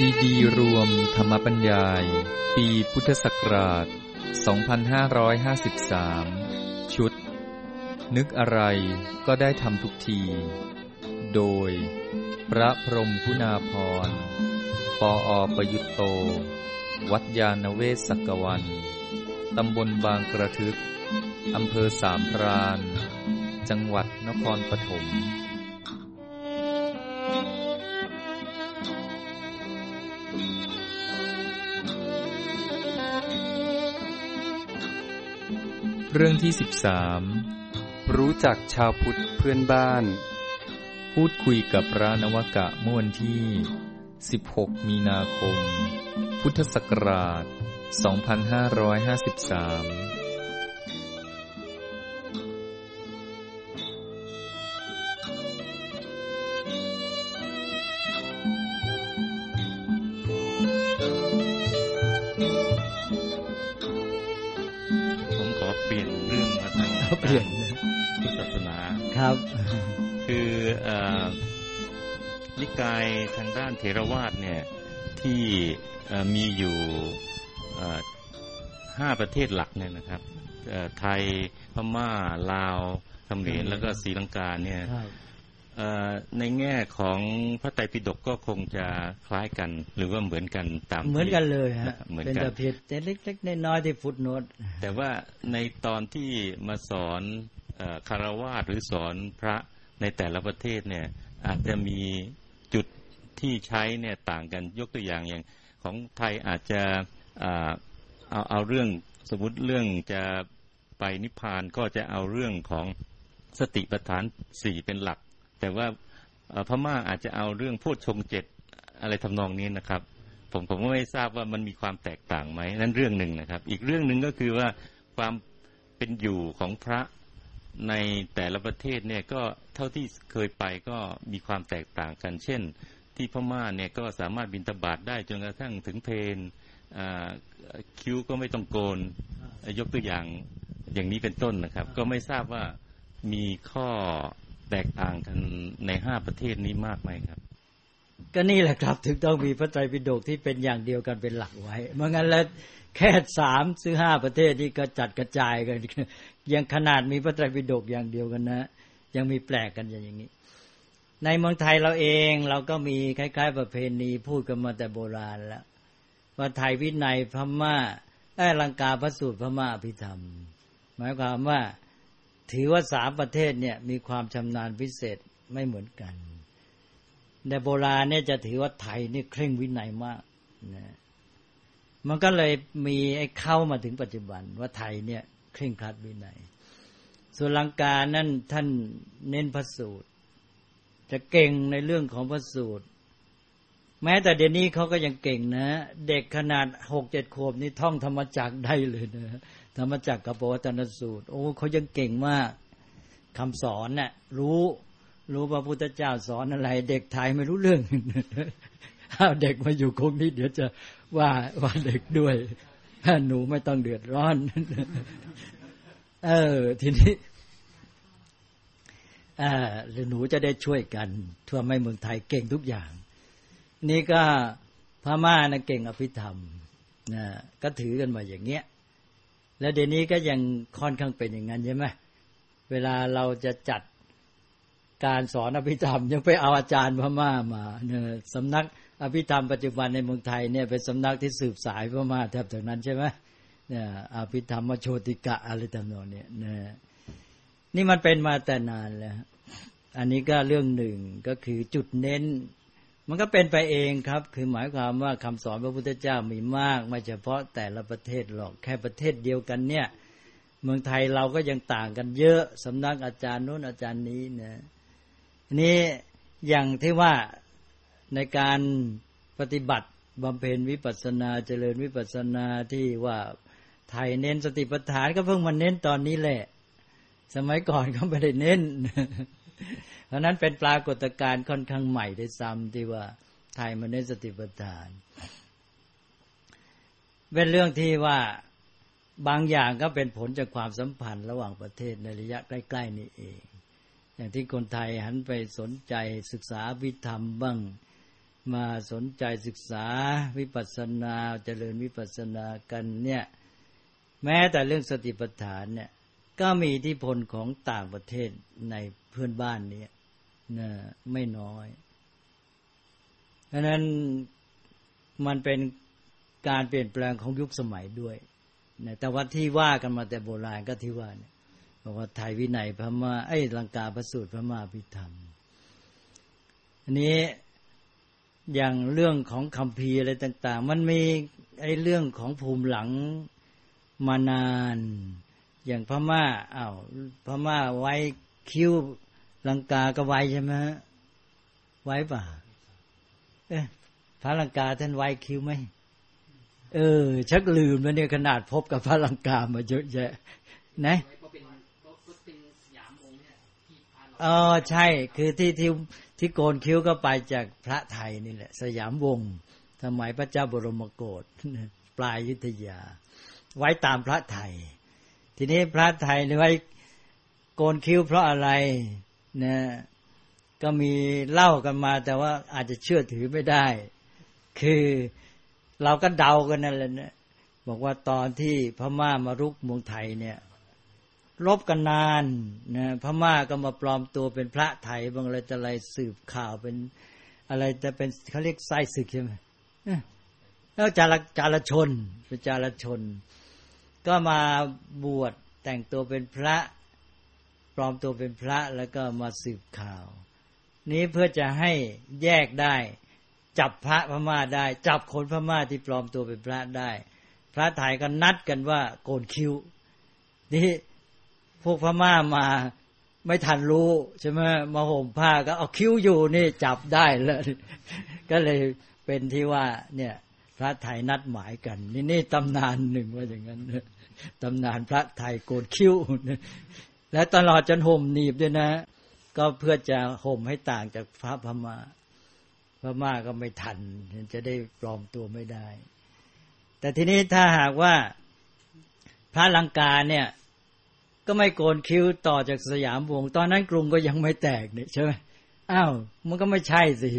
ซีดีรวมธรรมบัญญาย ปีพุทธศักราช 2553 ชุด นึกอะไรก็ได้ทำทุกที โดย พระพรมคุณาพร ปออประยุตโต วัดยาณเวศกกวัน ตำบลบางกระทึก อำเภอสามพราน จังหวัดนครปฐม เรื่องที่สิบสามรู้จักชาวพุทธเพื่อนบ้าน พูดคุยกับพระนวกะเมื่อวันที่ 16 มีนาคม พุทธศักราช 2553 นิกายทางด้านเทรวาสเนี่ยที่มีอยู่ห้าประเทศหลักเนี่ยนะครับไทยพม่าลาวเขมรแล้วก็ศรีลังกาเนี่ยในแง่ของพระไตรปิฎกก็คงจะคล้ายกัน หรือว่าเหมือนกันตามเหมือนกันเลยฮะเหมือนกันเป็นแต่เพียงเล็กๆน้อยๆที่ฟุตโนตแต่ว่าในตอนที่มาสอนคารวาสหรือสอนพระในแต่ละประเทศเนี่ยอาจจะมีจุด ที่ใช้เนี่ยต่างกันยกตัวอย่างอย่างของไทยอาจจะเอาเอาเรื่องสมมติเรื่องจะไปนิพพานก็จะเอาเรื่องของสติปัฏฐานสี่เป็นหลัก แต่ว่าพม่าอาจจะเอาเรื่องพูดชงเจ็ดอะไรทำนองนี้นะครับ ผมผมก็ไม่ทราบว่ามันมีความแตกต่างไหมนั่นเรื่องหนึ่งนะครับ อีกเรื่องหนึ่งก็คือว่าความเป็นอยู่ของพระในแต่ละประเทศเนี่ยก็เท่าที่เคยไปก็มีความแตกต่างกัน เช่น ที่พม่าเนี่ยก็สามารถบินตบาทได้จนกระทั่งถึงเพนคิ้วก็ไม่ต้องโกน ยกตัวอย่างอย่างนี้เป็นต้นนะครับ ก็ไม่ทราบว่ามีข้อแตกต่างกันในห้าประเทศนี้มากไหมครับ ก็นี่แหละครับ ถึงต้องมีพระไตรปิฎกที่เป็นอย่างเดียวกันเป็นหลักไว้เมื่องั้นแล้วแค่สามซื้อห้าประเทศนี้ก็จัดกระจายกันยังขนาดมีพระไตรปิฎกอย่างเดียวกันนะ ยังมีแปลกกันอย่างนี้ ในเมืองไทยเราเองเราก็มีคล้าย ๆ ประเพณีพูดกันมาแต่โบราณแล้วว่าไทยวินัยพม่าไอ้ลังกาพระสูตรพม่าพิธรรม หมายความว่าถือว่าสามประเทศเนี่ยมีความชำนาญพิเศษไม่เหมือนกันในโบราณเนี่ยจะถือว่าไทยนี่เคร่งวินัยมากนะมันก็เลยมีไอ้เข้ามาถึงปัจจุบัน ว่าไทยเนี่ยเคร่งครัดวินัยส่วนลังกานั่นท่านเน้นพระสูตร จะเก่งในเรื่องของพระสูตร แม้แต่เดี๋ยวนี้เขาก็ยังเก่งนะ เด็กขนาดหกเจ็ดขวบนี่ท่องธรรมจักได้เลยนะธรรมจักรกับปวัตนสูตร โอ้เขายังเก่งมากคำสอนเนะ่ยรู้รู้พระพุทธเจ้าสอนอะไร เด็กไทยไม่รู้เรื่องถ้าเด็กมาอยู่คงนี้เดี๋ยวจะว่าว่าเด็กด้วยหนูไม่ต้องเดือดร้อน เออ ทีนี้ อ่าหนูจะได้ช่วยกัน ทั่วไม่เมืองไทยเก่งทุกอย่าง นี่ก็พม่านะเก่งอภิธรรมนะก็ถือกันมาอย่างเงี้ย แล้วเดี๋ยวนี้ก็ยังค่อนข้างเป็นอย่างนั้นใช่ไหมเวลาเราจะจัดการสอนอภิธรรม ยังไปเอาอาจารย์พม่ามาเนี่ยสำนักอภิธรรมปัจจุบันในเมืองไทยเนี่ยเป็นสำนักที่สืบสายพม่าแทบถึงนั้นใช่ไหมเนี่ยอภิธรรมโชติกะอะไรต่างๆเนี่ยเนี่ย นี่มันเป็นมาแต่นานแล้ว อันนี้ก็เรื่องหนึ่งก็คือจุดเน้น มันก็เป็นไปเองครับ คือหมายความว่าคำสอนพระพุทธเจ้ามีมากไม่เฉพาะแต่ละประเทศหรอกแค่ประเทศเดียวกันเนี่ย เมืองไทยเราก็ยังต่างกันเยอะสำนักอาจารย์นู้นอาจารย์นี้นะนี่อย่างที่ว่าในการปฏิบัติบำเพ็ญวิปัสนาเจริญวิปัสนาที่ว่าไทยเน้นสติปัฏฐานก็เพิ่งมาเน้นตอนนี้แหละ สมัยก่อนก็ไม่ได้เน้น เพราะนั้นเป็นปรากฏการณ์ค่อนข้างใหม่ได้ซ้ำที่ว่าไทยมันในสติปัฏฐาน เป็นเรื่องที่ว่าบางอย่างก็เป็นผลจากความสัมพันธ์ระหว่างประเทศในระยะใกล้ ๆ นี้เอง อย่างที่คนไทยหันไปสนใจศึกษาวิธรรมบ้างมาสนใจศึกษาวิปัสสนาเจริญวิปัสสนากันเนี่ย แม้แต่เรื่องสติปัฏฐานเนี่ย ก็มีอิทธิพลของต่างประเทศในเพื่อนบ้านนี้นะไม่น้อยเพราะนั้นมันเป็นการเปลี่ยนแปลงของยุคสมัยด้วยนะแต่ว่าที่ว่ากันมาแต่โบราณก็ที่ว่าเนี่ยบอกว่าไทยวินัยพม่าไอ้ลังกาประสูตรพม่าพิธรรม อันนี้อย่างเรื่องของคำพีอะไรต่าง ๆ มันมีไอ้เรื่องของภูมิหลังมานาน อย่างพม่าอา้าวพม่าไว้คิ้วลังกาก็ไว้ใช่ไหมไว้ป่ะเอ๊ะพระลังกาท่านไว้คิ้วไหมเออ ชักลืมแล้วเนี่ยขนาดพบกับพระลังกามาเยอะแยะ นะอ๋อใช่ คือที่ที่ที่โกนคิ้วก็ไปจากพระไทยนี่แหละ สยามวงศ์สมัยพระเจ้าบรมโกศปลายยุทธยา ไว้ตามพระไทย ทีนี้พระไทยไว้โกนคิ้วเพราะอะไรนะก็มีเล่ากันมา แต่ว่าอาจจะเชื่อถือไม่ได้ คือเราก็เดากันนั่นแหละนะบอกว่าตอนที่พม่ามารุกเมืองไทยเนี่ยรบกันนานนะพม่าก็มาปลอมตัวเป็นพระไทยบางอะไรจะอะไรสืบข่าวเป็นอะไรจะเป็นเขาเรียกไส้ศึกใช่ไหมแล้วจารจารชนเป็นจารชน ก็มาบวชแต่งตัวเป็นพระ ปลอมตัวเป็นพระแล้วก็มาสืบข่าว นี้เพื่อจะให้แยกได้ จับพระพม่าได้ จับคนพม่าที่ปลอมตัวเป็นพระได้ พระไทยก็นัดกันว่าโกนคิ้วนี่พวกพม่ามาไม่ทันรู้ใช่ไหมมาห่มผ้าก็เอาคิ้วอยู่นี่จับได้แล้วก็เลยเป็นที่ว่าเนี่ย พระไทยนัดหมายกัน นี่นี่ตำนานหนึ่งว่าอย่างนั้น ตำนานพระไทยโกนคิ้ว และตลอดจนห่มหนีบด้วยนะ ก็เพื่อจะห่มให้ต่างจากพระพม่าพม่าก็ไม่ทัน จะได้ปลอมตัวไม่ได้ แต่ทีนี้ถ้าหากว่าพระลังกาเนี่ย ก็ไม่โกนคิ้วต่อจากสยามวง ตอนนั้นกรุงก็ยังไม่แตกเนี่ยใช่ไหมอ้าวมันก็ไม่ใช่สิ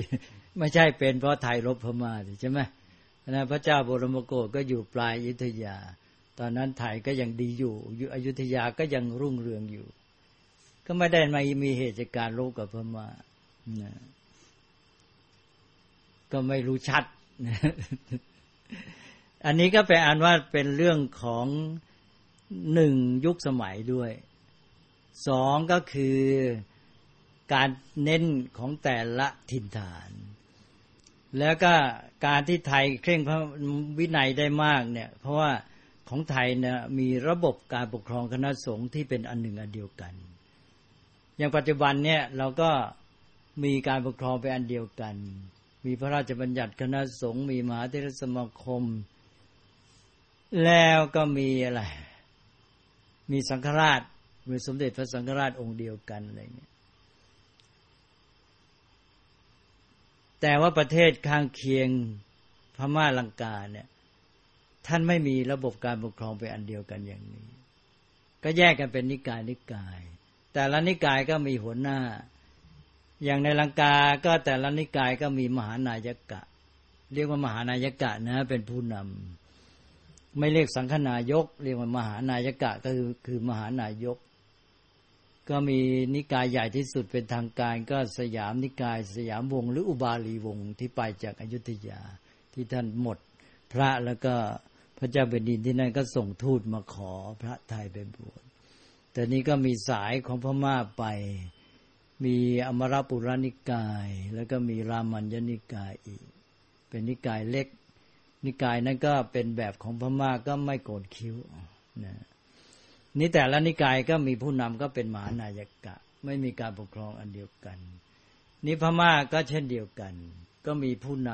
ไม่ใช่เป็นเพราะไทยรบพม่าใช่ไหมนะพระเจ้าบรมโกศก็อยู่ปลายอยุธยา ตอนนั้นไทยก็ยังดีอยู่อยู่อยุธยาก็ยังรุ่งเรืองอยู่ ก็ไม่ได้มามีเหตุการณ์รบกับพม่านะก็ไม่รู้ชัด อันนี้ก็เป็นอันว่าเป็นเรื่องของหนึ่งยุคสมัยด้วยสองก็คือการเน้นของแต่ละถิ่นฐาน แล้วก็การที่ไทยเคร่งพระวินัยได้มากเนี่ย เพราะว่า ของไทยเนี่ยมีระบบการปกครองคณะสงฆ์ที่เป็นอันหนึ่งอันเดียวกัน อย่างปัจจุบันเนี่ยเราก็มีการปกครองเป็นอันเดียวกัน มีพระราชบัญญัติคณะสงฆ์มีมหาเทรสมาคม แล้วก็มีอะไร มีสังฆราชมีสมเด็จพระสังฆราชองค์เดียวกันอะไรเงี้ยแต่ว่าประเทศข้างเคียงพม่าลังกาเนี่ย ท่านไม่มีระบบการปกครองเป็นอันเดียวกันอย่างนี้ ก็แยกกันเป็นนิกายนิกาย แต่ละนิกายก็มีหัวหน้า อย่างในลังกาก็แต่ละนิกายก็มีมหานายกะ เรียกว่ามหานายกะนะ เป็นผู้นำไม่เรียกสังฆนายก เรียกว่ามหานายกะก็คือคือมหานายก ก็มีนิกายใหญ่ที่สุดเป็นทางการ ก็สยามนิกาย สยามวงหรืออุบาลีวงที่ไปจากอายุทยาที่ท่านหมดพระแล้วก็ พระเจ้าแผ่นดินที่นั่นก็ส่งทูตมาขอพระไทยไปบวชแต่นี้ก็มีสายของพม่าไป มีอมรปุรานิกาย แล้วก็มีรามัญญนิกายอีก เป็นนิกายเล็ก นิกายนั้นก็เป็นแบบของพม่าก็ไม่โกนคิ้วนะนี่แต่ละนิกายก็มีผู้นำก็เป็นมหานายกะ ไม่มีการปกครองอันเดียวกันนี่พม่าก็เช่นเดียวกัน ก็มีผู้น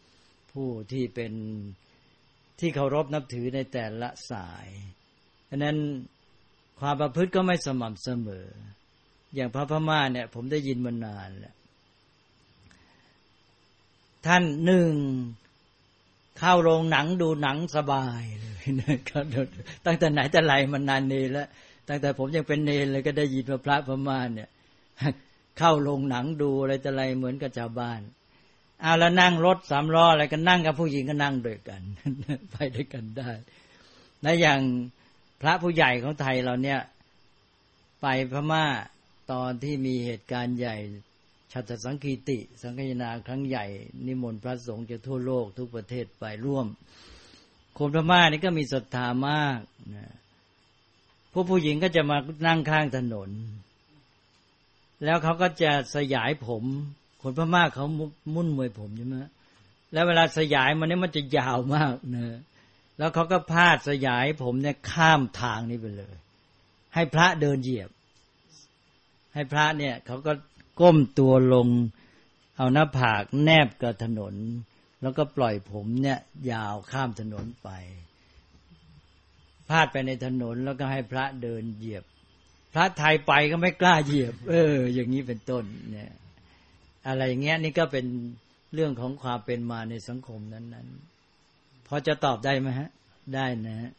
ำผู้ที่เป็น ที่เคารพนับถือในแต่ละสายอันนั้นความประพฤติก็ไม่สม่ำเสมอ อย่างพระพม่าเนี่ย ผมได้ยินมานานแล้วท่านหนึ่งเข้าโรงหนังดูหนังสบายเลยนะครับตั้งแต่ไหนแต่ไรมันนานเนแล้วตั้งแต่ผมยังเป็นเนรเลยก็ได้ยินพระพระพม่าเนี่ย เข้าโรงหนังดูอะไรแต่ไรเหมือนกับชาวบ้าน เอาแล้วนั่งรถสามล้ออะไรก็นั่งกับผู้หญิงก็นั่งด้วยกัน ไปด้วยกันได้และอย่างพระผู้ใหญ่ของไทยเราเนี่ย ไปพม่าตอนที่มีเหตุการณ์ใหญ่ชัตสังคีติ สังคยนาครั้งใหญ่ นิมนต์พระสงฆ์จากทั่วโลกทุกประเทศไปร่วม คนพม่านี่ก็มีศรัทธามากนะพวกผู้หญิงก็จะมานั่งข้างถนน แล้วเขาก็จะสยายผม คนพม่าเขามุ่นมวยผมใช่ไหมแล้วเวลาสยายมันนี่มันจะยาวมากเนะแล้วเขาก็พาดสยายผมเนี่ยข้ามทางนี้ไปเลย ให้พระเดินเหยียบ ให้พระเนี่ยเขาก็ก้มตัวลง เอาหน้าผากแนบกับถนน แล้วก็ปล่อยผมเนี่ย ยาวข้ามถนนไป พาดไปในถนนแล้วก็ให้พระเดินเหยียบ พระไทยไปก็ไม่กล้าเหยียบ เออ อย่างนี้เป็นต้นเนี่ย อะไรอย่างเงี้ยนี่ก็เป็นเรื่องของความเป็นมาในสังคมนั้นๆพอจะตอบได้ไหมฮะ ได้นะฮะ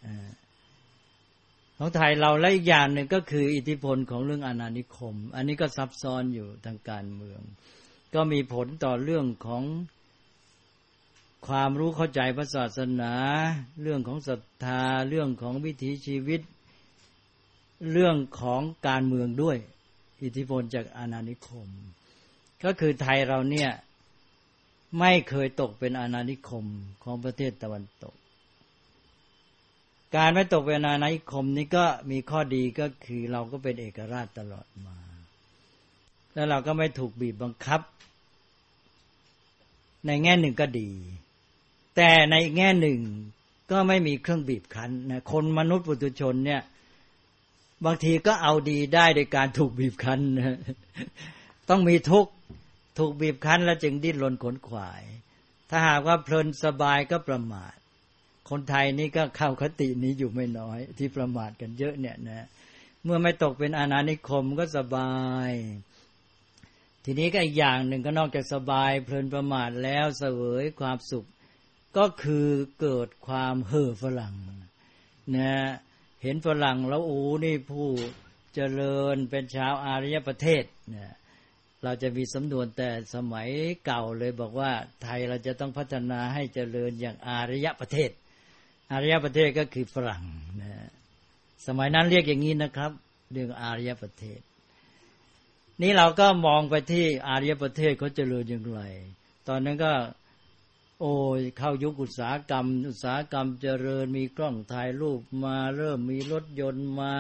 ของไทยเราและอีกอย่างหนึ่งก็คือ อิทธิพลของเรื่องอาณานิคม อันนี้ก็ซับซ้อนอยู่ทางการเมือง ก็มีผลต่อเรื่องของความรู้เข้าใจพระศาสนา เรื่องของศรัทธาเรื่องของวิถีชีวิต เรื่องของการเมืองด้วย อิทธิพลจากอาณานิคม ก็คือไทยเราเนี่ย ไม่เคยตกเป็นอาณานิคมของประเทศตะวันตก การไม่ตกเป็นอาณานิคมนี้ก็มีข้อดีก็คือเราก็เป็นเอกราชตลอดมา แล้วเราก็ไม่ถูกบีบบังคับ ในแง่หนึ่งก็ดี แต่ในแง่หนึ่งก็ไม่มีเครื่องบีบคั้นนะคนมนุษย์ปุถุชนเนี่ย บางทีก็เอาดีได้โดยการถูกบีบคั้นนะ ต้องมีทุกข์ถูกบีบคั้นแล้วจึงดิ้นรนขนขวาย ถ้าหากว่าเพลินสบายก็ประมาท คนไทยนี่ก็เข้าคตินี้อยู่ไม่น้อย ที่ประมาทกันเยอะเนี่ยนะเมื่อไม่ตกเป็นอาณานิคมก็สบาย ทีนี้ก็อีกอย่างหนึ่งก็นอกจากสบาย เพลินประมาทแล้วเสวยความสุข ก็คือเกิดความเห่อฝรั่งนะเห็นฝรั่งแล้วโอ้นี่ผู้เจริญเป็นชาวอารยประเทศนะ เราจะมีสำนวนแต่สมัยเก่าเลยบอกว่าไทยเราจะต้องพัฒนาให้เจริญอย่างอารยประเทศ อารยประเทศก็คือฝรั่งนะสมัยนั้นเรียกอย่างนี้นะครับ เรื่องอารยประเทศ นี้เราก็มองไปที่อารยประเทศเขาเจริญอย่างไร ตอนนั้นก็ โอ้ยเข้ายุคอุตสาหกรรม อุตสาหกรรมเจริญมีกล้องถ่ายรูปมาเริ่มมีรถยนต์มา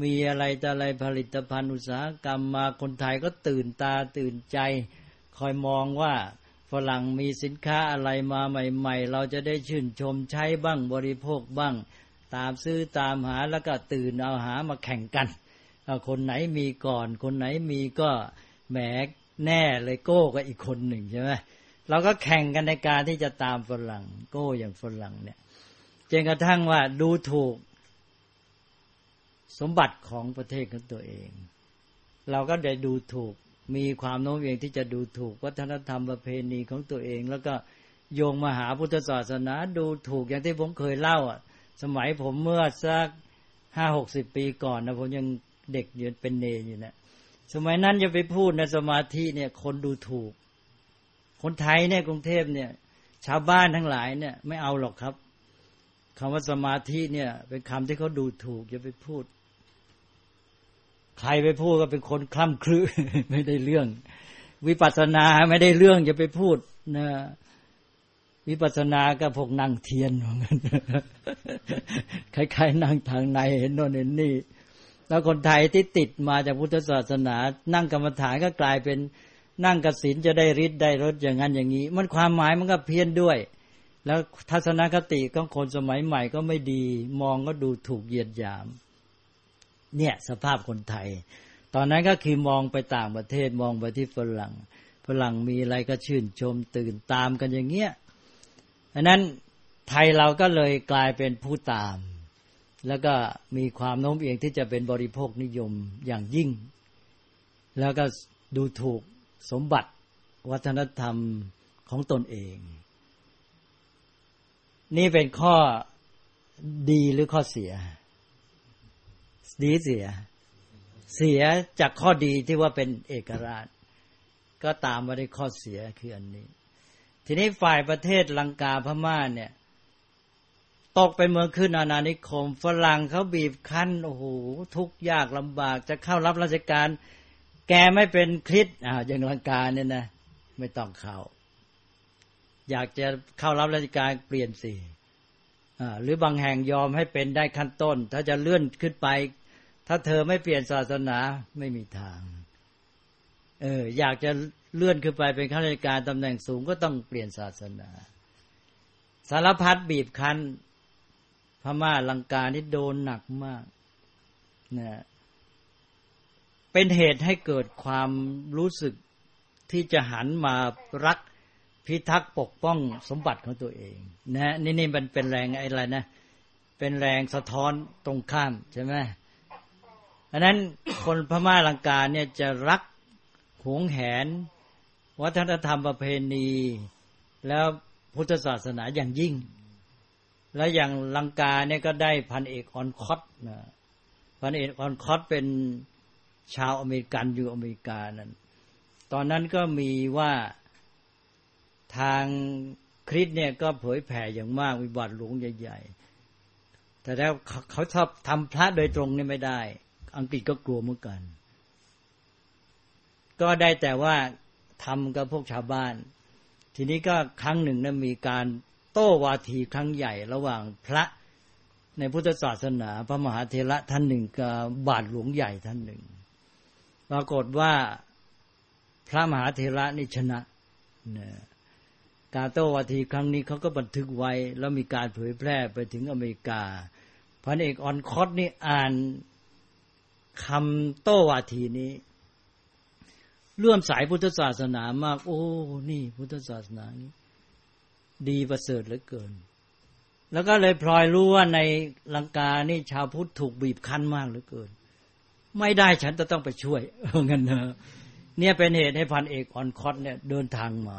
มีอะไรแต่อะไรผลิตภัณฑ์อุตสาหกรรมมาคนไทยก็ตื่นตาตื่นใจ คอยมองว่าฝรั่งมีสินค้าอะไรมาใหม่ ๆ เราจะได้ชื่นชมใช้บ้างบริโภคบ้าง ตามซื้อตามหาแล้วก็ตื่นเอาหามาแข่งกันคนไหนมีก่อน คนไหนมีก็แหมแน่เลยโก้กับอีกคนหนึ่งใช่ไหมเราก็แข่งกันในการที่จะตามฝรั่ง โก้อย่างฝรั่งเนี่ยจนกระทั่งว่าดูถูก สมบัติของประเทศของตัวเอง เราก็ได้ดูถูกมีความโน้มเอียงที่จะดูถูกวัฒนธรรมประเพณีของตัวเอง แล้วก็โยงมาหาพุทธศาสนาดูถูกอย่างที่ผมเคยเล่าอะ สมัยผมเมื่อสักห้าหกสิบปีก่อนนะผมยังเด็กอยู่เป็นเนอยู่นะสมัยนั้นจะไปพูดในสมาธิเนี่ย คนดูถูก คนไทยเนี่ยกรุงเทพเนี่ย ชาวบ้านทั้งหลายเนี่ยไม่เอาหรอกครับคำว่าสมาธิเนี่ย เป็นคำที่เขาดูถูกอย่าไปพูด ใครไปพูดก็เป็นคนคล่ำคลือไม่ได้เรื่อง วิปัสสนาไม่ได้เรื่องจะไปพูดนะวิปัสสนาก็พวกนั่งเทียนเหมือนกันคล้ายๆนั่งทางในเห็นโน่นเห็นนี่ แล้วคนไทยที่ติดมาจากพุทธศาสนา นั่งกรรมฐานก็กลายเป็นนั่งกสินจะได้ฤทธิ์ได้รสอย่างนั้นอย่างนี้ มันความหมายมันก็เพี้ยนด้วย แล้วทัศนคติของคนสมัยใหม่ก็ไม่ดี มองก็ดูถูกเหยียดหยาม เนี่ยสภาพคนไทย ตอนนั้นก็คือมองไปต่างประเทศมองไปที่ฝรั่งฝรั่งมีอะไรก็ชื่นชมตื่นตามกันอย่างเงี้ยอันนั้นไทยเราก็เลยกลายเป็นผู้ตาม แล้วก็มีความโน้มเอียงที่จะเป็นบริโภคนิยมอย่างยิ่ง แล้วก็ดูถูกสมบัติวัฒนธรรมของตนเอง นี่เป็นข้อดีหรือข้อเสีย ดีเสีย เสียจากข้อดีที่ว่าเป็นเอกราช ก็ตามมาได้ข้อเสียคืออันนี้ ทีนี้ฝ่ายประเทศลังกาพม่าเนี่ย ตกเป็นเมืองขึ้นอาณานิคม ฝรั่งเขาบีบคั้นโอ้โหทุกยากลำบาก จะเข้ารับราชการ แกไม่เป็นคริสอ่าอย่างลังกาเนี่ยนะไม่ต้องเข้าอยากจะเข้ารับราชการเปลี่ยนสิหรือบางแห่งยอมให้เป็นได้ขั้นต้น ถ้าจะเลื่อนขึ้นไป ถ้าเธอไม่เปลี่ยนศาสนาไม่มีทาง เออ อยากจะเลื่อนขึ้นไปเป็นข้าราชการตำแหน่งสูงก็ต้องเปลี่ยนศาสนา สารพัดบีบคั้น พม่าลังกานี่โดนหนักมากนะเป็นเหตุให้เกิดความรู้สึกที่จะหันมารักพิทักษ์ปกป้องสมบัติของตัวเอง นะนี่นี่มันเป็นแรงอะไรนะ เป็นแรงสะท้อนตรงข้ามใช่ไหม อันนั้นคนพม่าลังกาเนี่ยจะรักหวงแหน วัฒนธรรมประเพณี แล้วพุทธศาสนาอย่างยิ่ง แล้วอย่างลังกาเนี่ยก็ได้พันเอกออนคอตนะพันเอกออนคอตเป็นชาวอเมริกันอยู่อเมริกานั้นตอนนั้นก็มีว่าทางคริสเนี่ยก็เผยแผ่อย่างมากมีบัตรหลวงใหญ่ ๆ แต่แล้วเขาชอบทำพระโดยตรงนี่ไม่ได้ อังกฤษก็กลัวเหมือนกัน ก็ได้แต่ว่าทำกับพวกชาวบ้าน ทีนี้ก็ครั้งหนึ่งนะมีการโต้วาทีครั้งใหญ่ระหว่างพระในพุทธศาสนา พระมหาเทระท่านหนึ่งกับบาทหลวงใหญ่ท่านหนึ่ง ปรากฏว่าพระมหาเทระนี่ชนะนะการโต้วาทีครั้งนี้เขาก็บันทึกไว้ แล้วมีการเผยแพร่ไปถึงอเมริกา พันเอกออนคอตนี่อ่าน คำโต้วาทีนี้เลื่อมสายพุทธศาสนามาก โอ้ นี่ พุทธศาสนานี้ ดีประเสริฐเหลือเกิน แล้วก็เลยพลอยรู้ว่าในลังกานี่ชาวพุทธถูกบีบคั้นมากเหลือเกิน ไม่ได้ฉันจะต้องไปช่วยเงินเนอะเนี่ยเป็นเหตุให้พันเอกออนคอตเนี่ยเดินทางมา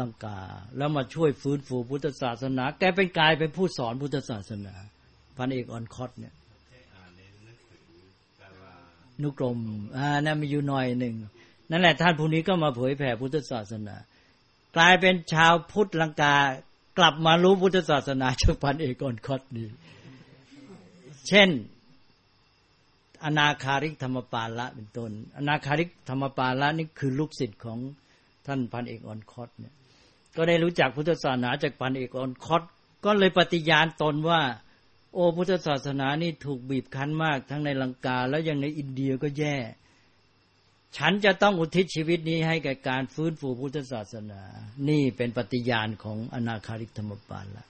ลังกา แล้วมาช่วยฟื้นฟูพุทธศาสนา แกเป็นกายเป็นผู้สอนพุทธศาสนา พันเอกออนคอตเนี่ย นุกรมอ่านั่นมีอยู่หน่อยหนึ่งนั่นแหละท่านผู้นี้ก็มาเผยแผ่พุทธศาสนา กลายเป็นชาวพุทธลังกากลับมารู้พุทธศาสนาจากพันเอกอนคอตนี้ เช่น อนาคาริกธรรมปาละเป็นต้นอนาคาริกธรรมปาละนี่คือลูกศิษย์ของท่านพันเอกอนคอตเนี่ย ก็ได้รู้จักพุทธศาสนาจากพันเอกอนคอตก็เลยปฏิญาณตนว่า อ้พุทธศาสนานี่ถูกบีบคั้นมาก ทั้งในลังกา แล้วยังในอินเดียก็แย่ ฉันจะต้องอุทิศชีวิตนี้ให้แก่การฟื้นฟูพุทธศาสนา นี่เป็นปฏิญาณของอนาคาริกธรรมปาละ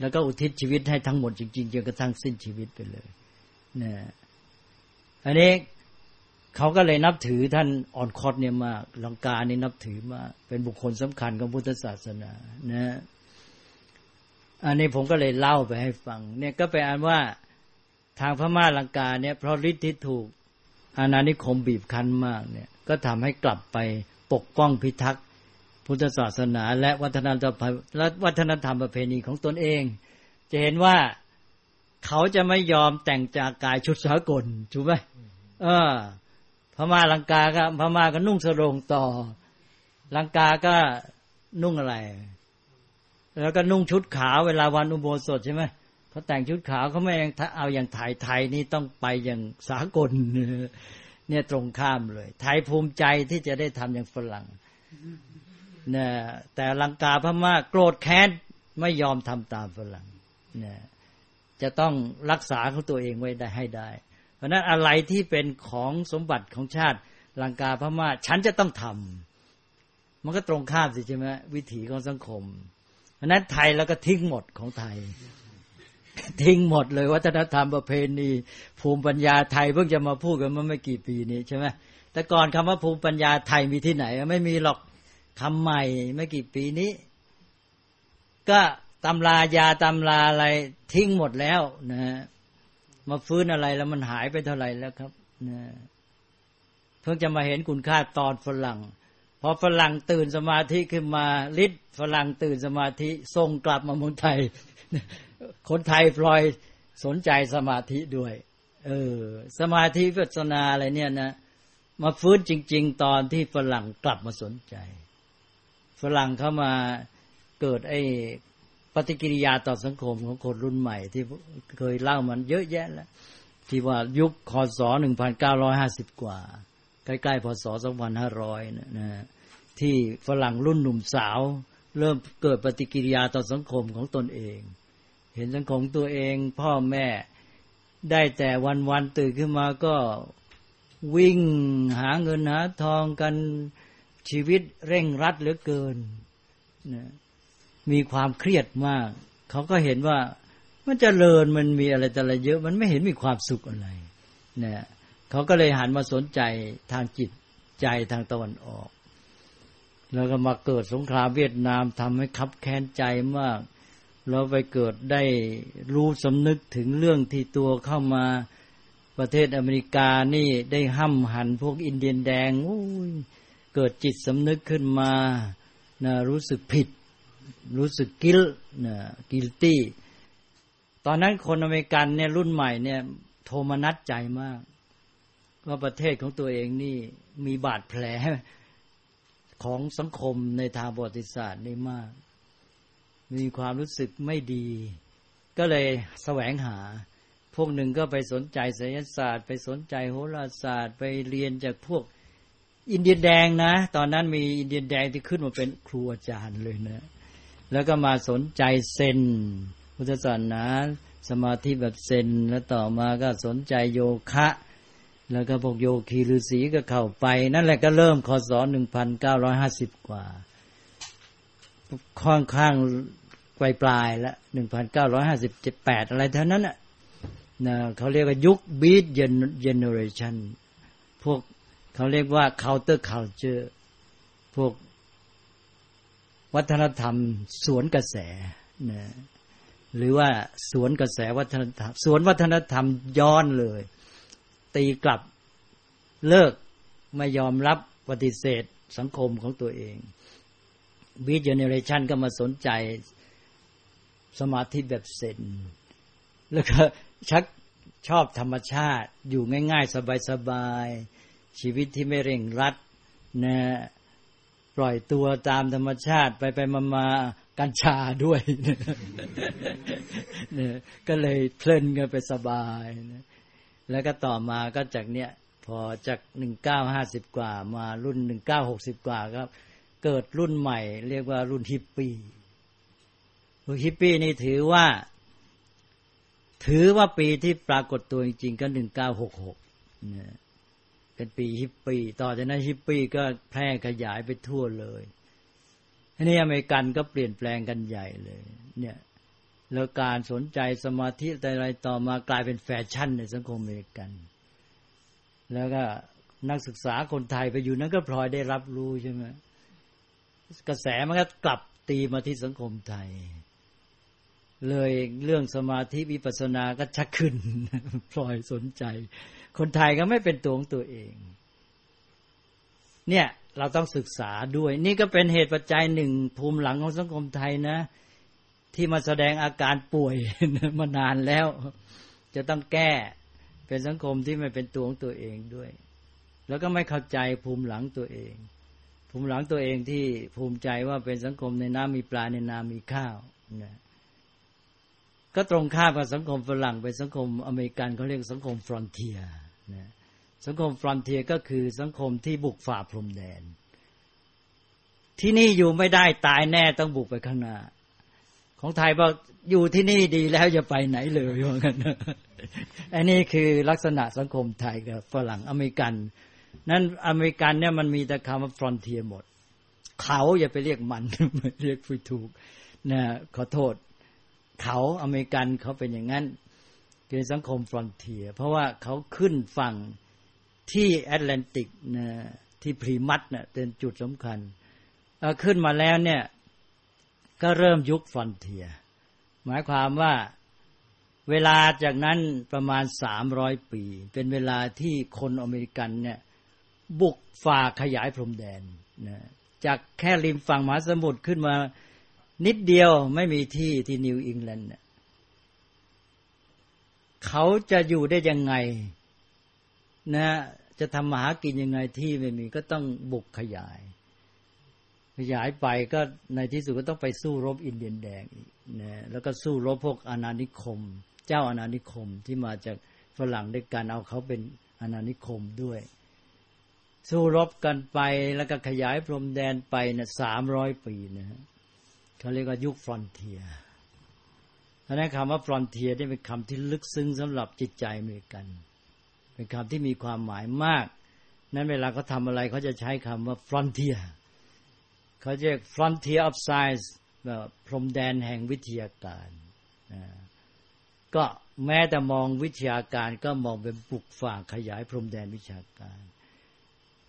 แล้วก็อุทิศชีวิตให้ทั้งหมดจริงๆจนกระทั่งสิ้นชีวิตไปเลยนะอันนี้เขาก็เลยนับถือท่านอ่อนคอดเนี่ยมากลังกานี่นับถือมาเป็นบุคคลสำคัญของพุทธศาสนานะ อันนี้ผมก็เลยเล่าไปให้ฟัง เนี่ยก็ไปอ่านว่าทางพม่าลังกาเนี่ยเพราะฤทธิ์ที่ถูกอาณานิคมบีบคั้นมากเนี่ยก็ทำให้กลับไปปกป้องพิทักษ์พุทธศาสนา และวัฒนธรรมและวัฒนธรรมประเพณีของตนเอง จะเห็นว่าเขาจะไม่ยอมแต่งจากกายชุดสากลถูกไหมเออพม่าลังกาก็พม่าก็นุ่งสรงต่อ ลังกาก็นุ่งอะไร แล้วก็นุ่งชุดขาวเวลาวันอุโบสถใช่ไหมเขาแต่งชุดขาวเขาไม่เอาอย่างไทยไทยนี่ต้องไปอย่างสากลเนี่ยตรงข้ามเลย ไทยภูมิใจที่จะได้ทำอย่างฝรั่งเนี่ยแต่ลังกาพม่าโกรธแค้นไม่ยอมทำตามฝรั่งเนี่ยจะต้องรักษาของตัวเองไว้ได้ให้ได้ เพราะนั้นอะไรที่เป็นของสมบัติของชาติลังกาพม่าฉันจะต้องทำมันก็ตรงข้ามสิใช่ไหมวิถีของสังคม เพราะนั้นไทยแล้วก็ทิ้งหมดของไทย ทิ้งหมดเลยวัฒนธรรมประเพณี ภูมิปัญญาไทยเพิ่งจะมาพูดกันเมื่อไม่กี่ปีนี้ใช่ไหมแต่ก่อนคำว่าภูมิปัญญาไทยมีที่ไหน ไม่มีหรอกคำใหม่ไม่กี่ปีนี้ ก็ตำรายาตำราอะไรทิ้งหมดแล้วนะมาฟื้นอะไรแล้วมันหายไปเท่าไหร่แล้วครับนะเพิ่งจะมาเห็นคุณค่าตอนฝรั่ง พอฝรั่งตื่นสมาธิขึ้นมาฤทธิ์ฝรั่งตื่นสมาธิส่งกลับมาเมืองไทย คนไทยพลอยสนใจสมาธิด้วย เออ สมาธิพิจนาอะไรเนี่ยนะ มาฟื้นจริง ๆ ตอนที่ฝรั่งกลับมาสนใจ ฝรั่งเข้ามาเกิดไอ้ปฏิกิริยาต่อสังคมของคนรุ่นใหม่ ที่เคยเล่ามันเยอะแยะแล้วที่ว่ายุคคศ1950กว่า ใกล้ๆพศ2500นะนะที่ฝรั่งรุ่นหนุ่มสาว เริ่มเกิดปฏิกิริยาต่อสังคมของตนเอง เห็นสังคมตัวเองพ่อแม่ได้แต่วันๆตื่นขึ้นมาก็วิ่งหาเงินหาทองกันชีวิตเร่งรัดเหลือเกินนะมีความเครียดมาก เขาก็เห็นว่ามันจเจริญมันมีอะไรแต่ละเยอะ มันไม่เห็นมีความสุขอะไรนะ เขาก็เลยหันมาสนใจทางจิตใจทางตะวันออก แล้วก็มาเกิดสงครามเวียดนามทำให้คับแค้นใจมากเราไปเกิดได้รู้สำนึกถึงเรื่องที่ตัวเข้ามาประเทศอเมริกานี่ได้ห้ำหันพวกอินเดียนแดงเกิดจิตสำนึกขึ้นมานะรู้สึกผิด รู้สึก guilt นะ guilty ตอนนั้นคนอเมริกันเนี่ยรุ่นใหม่เนี่ยโทมนัสใจมาก ว่าประเทศของตัวเองนี่มีบาดแผลของสังคมในทางประวัติศาสตร์นี่มาก มีความรู้สึกไม่ดี ก็เลยแสวงหา พวกหนึ่งก็ไปสนใจศิลศาสตร์ ไปสนใจโหราศาสตร์ ไปเรียนจากพวกอินเดียนแดงนะ ตอนนั้นมีอินเดียนแดงที่ขึ้นมาเป็นครูอาจารย์เลยนะ แล้วก็มาสนใจเซนพุทธศาสนาสมาธิแบบเซนแล้วต่อมาก็สนใจโยคะ แล้วก็พวกโยคีฤาษีก็เข้าไป นั่นแหละก็เริ่มคศหนึ่งพันเก้าร้อยห้าสิบกว่า ค่อนข้างปลปลายละหนึ่งพันเก้าร้อยห้าสิบเจ็ดแปดอะไรเท่านั้นน่ะนะเขาเรียกว่ายุคบีทเจเนอเรชันพวกเขาเรียกว่า counter culture พวกวัฒนธรรม สวนกระแสนะหรือว่าสวนกระแสวัฒนธรรม สวนวัฒนธรรมย้อนเลย ตีกลับเลิกไม่ยอมรับปฏิเสธสังคมของตัวเองบีเจเนเรชันก็มาสนใจสมาธิแบบเซนแล้วก็ชักชอบธรรมชาติอยู่ง่าย ๆ สบายๆ ชีวิตที่ไม่เร่งรัดนะปล่อยตัวตามธรรมชาติไปไปมามากัญชาด้วยเนะก็เลยเพลินกันไปสบายนะ แล้วก็ต่อมาก็จากเนี้ยพอจากหนึ่งเก้าห้าสิบกว่ามารุ่นหนึ่งเก้าหกสิบกว่าครับเกิดรุ่นใหม่ เรียกว่ารุ่นฮิปปี้ฮิปปี้นี่ถือว่า ถือว่าปีที่ปรากฏตัวจริงๆก็หนึ่งเก้าหกหกเนี่ยเป็นปีฮิปปี้ต่อจากนั้นฮิปปี้ก็แพร่ขยายไปทั่วเลยทีนี้อเมริกันก็เปลี่ยนแปลงกันใหญ่เลย เนี่ย แล้วการสนใจสมาธิอะไรต่อมากลายเป็นแฟชั่นในสังคมอเมริกัน แล้วก็นักศึกษาคนไทยไปอยู่นั้นก็พลอยได้รับรู้ใช่ไหมกระแสมันก็กลับตีมาที่สังคมไทย เลยเรื่องสมาธิวิปัสสนาก็ชักขึ้นพลอยสนใจ คนไทยก็ไม่เป็นตัวของตัวเอง เนี่ยเราต้องศึกษาด้วย นี่ก็เป็นเหตุปัจจัยหนึ่งภูมิหลังของสังคมไทยนะ ที่มาแสดงอาการป่วยมานานแล้ว จะต้องแก้เป็นสังคมที่ไม่เป็นตัวของตัวเองด้วย แล้วก็ไม่เข้าใจภูมิหลังตัวเอง ภูมิหลังตัวเองที่ภูมิใจว่าเป็นสังคมในน้ำมีปลาในน้ำมีข้าวนะก็ตรงข้ามกับสังคมฝรั่งเป็นสังคมอเมริกันเขาเรียกสังคมฟรอนเทียนะสังคมฟรอนเทียก็คือสังคมที่บุกฝ่าพรมแดน ที่นี่อยู่ไม่ได้ตายแน่ต้องบุกไปข้างหน้า ของไทยบอกอยู่ที่นี่ดีแล้วจะไปไหนเลยว่างั้นอันนี้คือลักษณะสังคมไทยกับฝรั่งอเมริกัน นั้นอเมริกันเนี่ยมันมีแต่คำว่า frontier หมด เขาอย่าไปเรียกมันเรียกผู้ถูกนะขอโทษ เขาอเมริกันเขาเป็นอย่างนั้นคือสังคม frontier เพราะว่าเขาขึ้นฝั่งที่แอตแลนติกนะที่ Plymouth เนี่ยเป็นจุดสำคัญ ขึ้นมาแล้วเนี่ย ก็เริ่มยุค frontier หมายความว่าเวลาจากนั้นประมาณสามร้อยปี เป็นเวลาที่คนอเมริกันเนี่ยบุกฝ่าขยายพรมแดนนะจากแค่ริมฝั่งมหาสมุทรขึ้นมานิดเดียวไม่มีที่ที่นิวอิงแลนด์เขาจะอยู่ได้ยังไงนะจะทำมาหากินยังไงที่ไม่มีก็ต้องบุกขยาย ขยายไปก็ในที่สุดก็ต้องไปสู้รบอินเดียนแดงอีกนะแล้วก็สู้รบพวกอาณานิคม เจ้าอาณานิคมที่มาจากฝรั่งด้วยการเอาเขาเป็นอาณานิคมด้วย สู้รบกันไปแล้วก็ขยายพรมแดนไปนะสามร้อยปีนะฮะเขาเรียกว่ายุค frontier เพราะนั้นคำว่า frontier นี่เป็นคำที่ลึกซึ้งสำหรับจิตใจอเมริกัน เป็นคำที่มีความหมายมาก นั้นเวลาเขาทำอะไรเขาจะใช้คำว่าฟรอนเทีย เขาเรียก frontier of science แบบพรมแดนแห่งวิทยาการนะก็แม้แต่มองวิทยาการก็มองเป็นปลุกฝ่าขยายพรมแดนวิชาการ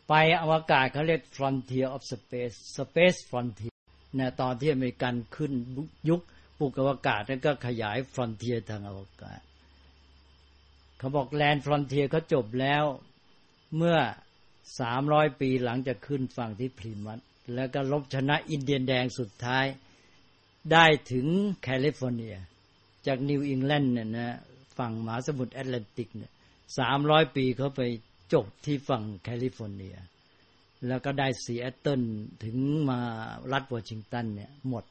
ไปอวกาศเขาเรียก frontier of space space frontier นะตอนที่อเมริกันขึ้นยุคปลุกอวกาศนั้นก็ขยาย frontier ทางอวกาศ เขาบอก land frontier เขาจบแล้วเมื่อสามร้อยปีหลังจากขึ้นฝั่งที่ Plymouth แล้วก็รบชนะอินเดียนแดงสุดท้าย ได้ถึงแคลิฟอร์เนีย จากนิวอิงแลนด์เนี่ยนะฝั่งมหาสมุทรแอตแลนติกเนี่ยสามร้อยปีเขาไปจบที่ฝั่งแคลิฟอร์เนีย แล้วก็ได้ซีแอตเทิลถึงมารัฐวอชิงตันเนี่ยหมด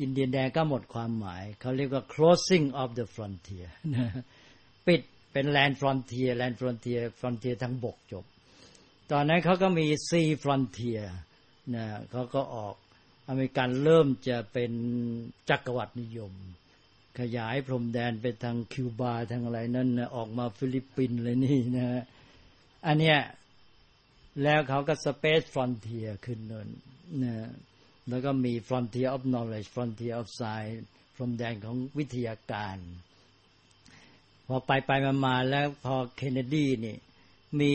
อินเดียนแดงก็หมดความหมาย เขาเรียกว่า closing of the frontier ปิดเป็น land frontier land frontier frontier ทางบกจบ ตอนนั้นเขาก็มี sea frontier นะเขาก็ออกอเมริกันเริ่มจะเป็นจักรวรรดินิยม ขยายพรมแดนไปทางคิวบาทางอะไรนั่นนะออกมาฟิลิปปินส์เลยนี่นะอันเนี้ยแล้วเขาก็ space frontier ขึ้นนะแล้วก็มี frontier of knowledge frontier of science พรมแดนของวิทยาการ พอไปไปมามาแล้วพอเคนเนดีนี่มี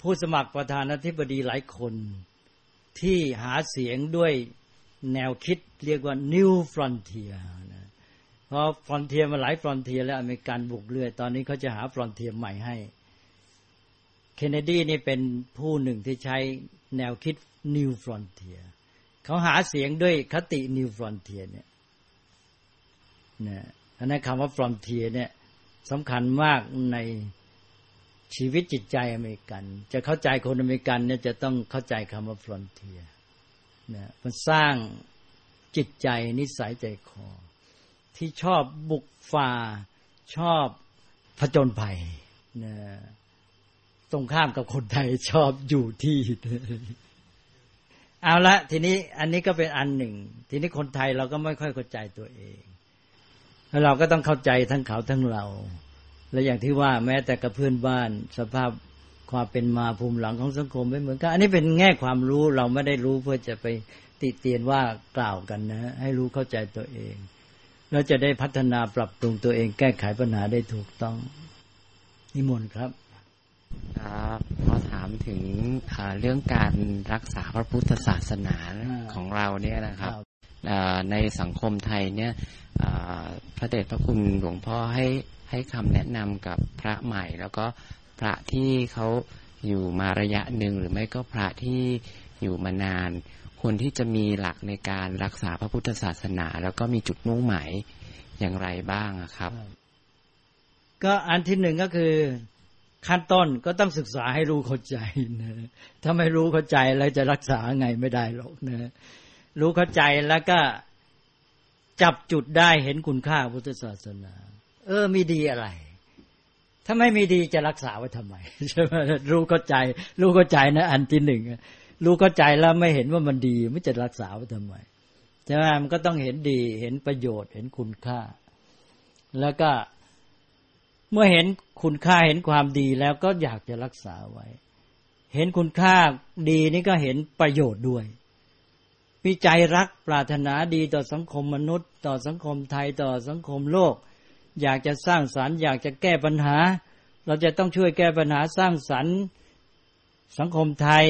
ผู้สมัครประธานาธิบดีหลายคน ที่หาเสียงด้วยแนวคิดเรียกว่า New Frontier นะเพราะ frontier มาหลาย frontier แล้วอเมริกันบุกเรื่อย ตอนนี้เขาจะหา frontier ใหม่ให้เคนเนดีนี่เป็นผู้หนึ่งที่ใช้แนวคิด New Frontier เขาหาเสียงด้วยคติ New Frontier เนี่ยนะอันนั้นคำว่า Frontier เนี่ยสำคัญมากใน ชีวิตจิตใจอเมริกัน จะเข้าใจคนอเมริกันเนี่ยจะต้องเข้าใจคำว่า Frontier นะมันสร้างจิตใจนิสัยใจคอ ที่ชอบบุกฝ่า ชอบผจญภัยนะตรงข้ามกับคนไทยชอบอยู่ที่เอาละทีนี้อันนี้ก็เป็นอันหนึ่ง ทีนี้คนไทยเราก็ไม่ค่อยเข้าใจตัวเอง แล้วเราก็ต้องเข้าใจทั้งเขาทั้งเรา และอย่างที่ว่าแม้แต่กับเพื่อนบ้าน สภาพความเป็นมาภูมิหลังของสังคมไม่เหมือนกัน อันนี้เป็นแง่ความรู้เราไม่ได้รู้เพื่อจะไปติเตียนว่ากล่าวกันนะ ให้รู้เข้าใจตัวเอง แล้วจะได้พัฒนาปรับปรุงตัวเอง แก้ไขปัญหาได้ถูกต้องนิมนต์ครับครับขอถามถึงเรื่องการรักษาพระพุทธศาสนาของเราเนี่ยนะครับ ในสังคมไทยเนี่ยพระเดชพระคุณหลวงพ่อให้ให้คำแนะนำกับพระใหม่ แล้วก็พระที่เขาอยู่มาระยะหนึ่งหรือไม่ก็พระที่อยู่มานานควรที่จะมีหลักในการรักษาพระพุทธศาสนา แล้วก็มีจุดมุ่งหมายอย่างไรบ้างครับ ก็อันที่หนึ่งก็คือขั้นต้นก็ต้องศึกษาให้รู้เข้าใจนะถ้าไม่รู้เข้าใจแล้วจะรักษาไงไม่ได้หรอกนะ รู้เข้าใจแล้วก็จับจุดได้เห็นคุณค่าพุทธศาสนา เออ มีดีอะไร ถ้าไม่มีดีจะรักษาไว้ทำไมใช่ไหมรู้เข้าใจ รู้เข้าใจนะ อันที่หนึ่งรู้เข้าใจแล้วไม่เห็นว่ามันดีไม่จะรักษาไว้ทำไมใช่ไหมมันก็ต้องเห็นดีเห็นประโยชน์ เห็นคุณค่า แล้วก็เมื่อเห็นคุณค่าเห็นความดีแล้วก็อยากจะรักษาไว้ เห็นคุณค่าดีนี่ก็เห็นประโยชน์ด้วย มีใจรักปรารถนาดีต่อสังคมมนุษย์ ต่อสังคมไทยต่อสังคมโลก อยากจะสร้างสรรค์อยากจะแก้ปัญหา เราจะต้องช่วยแก้ปัญหาสร้างสรรค์สังคมไทย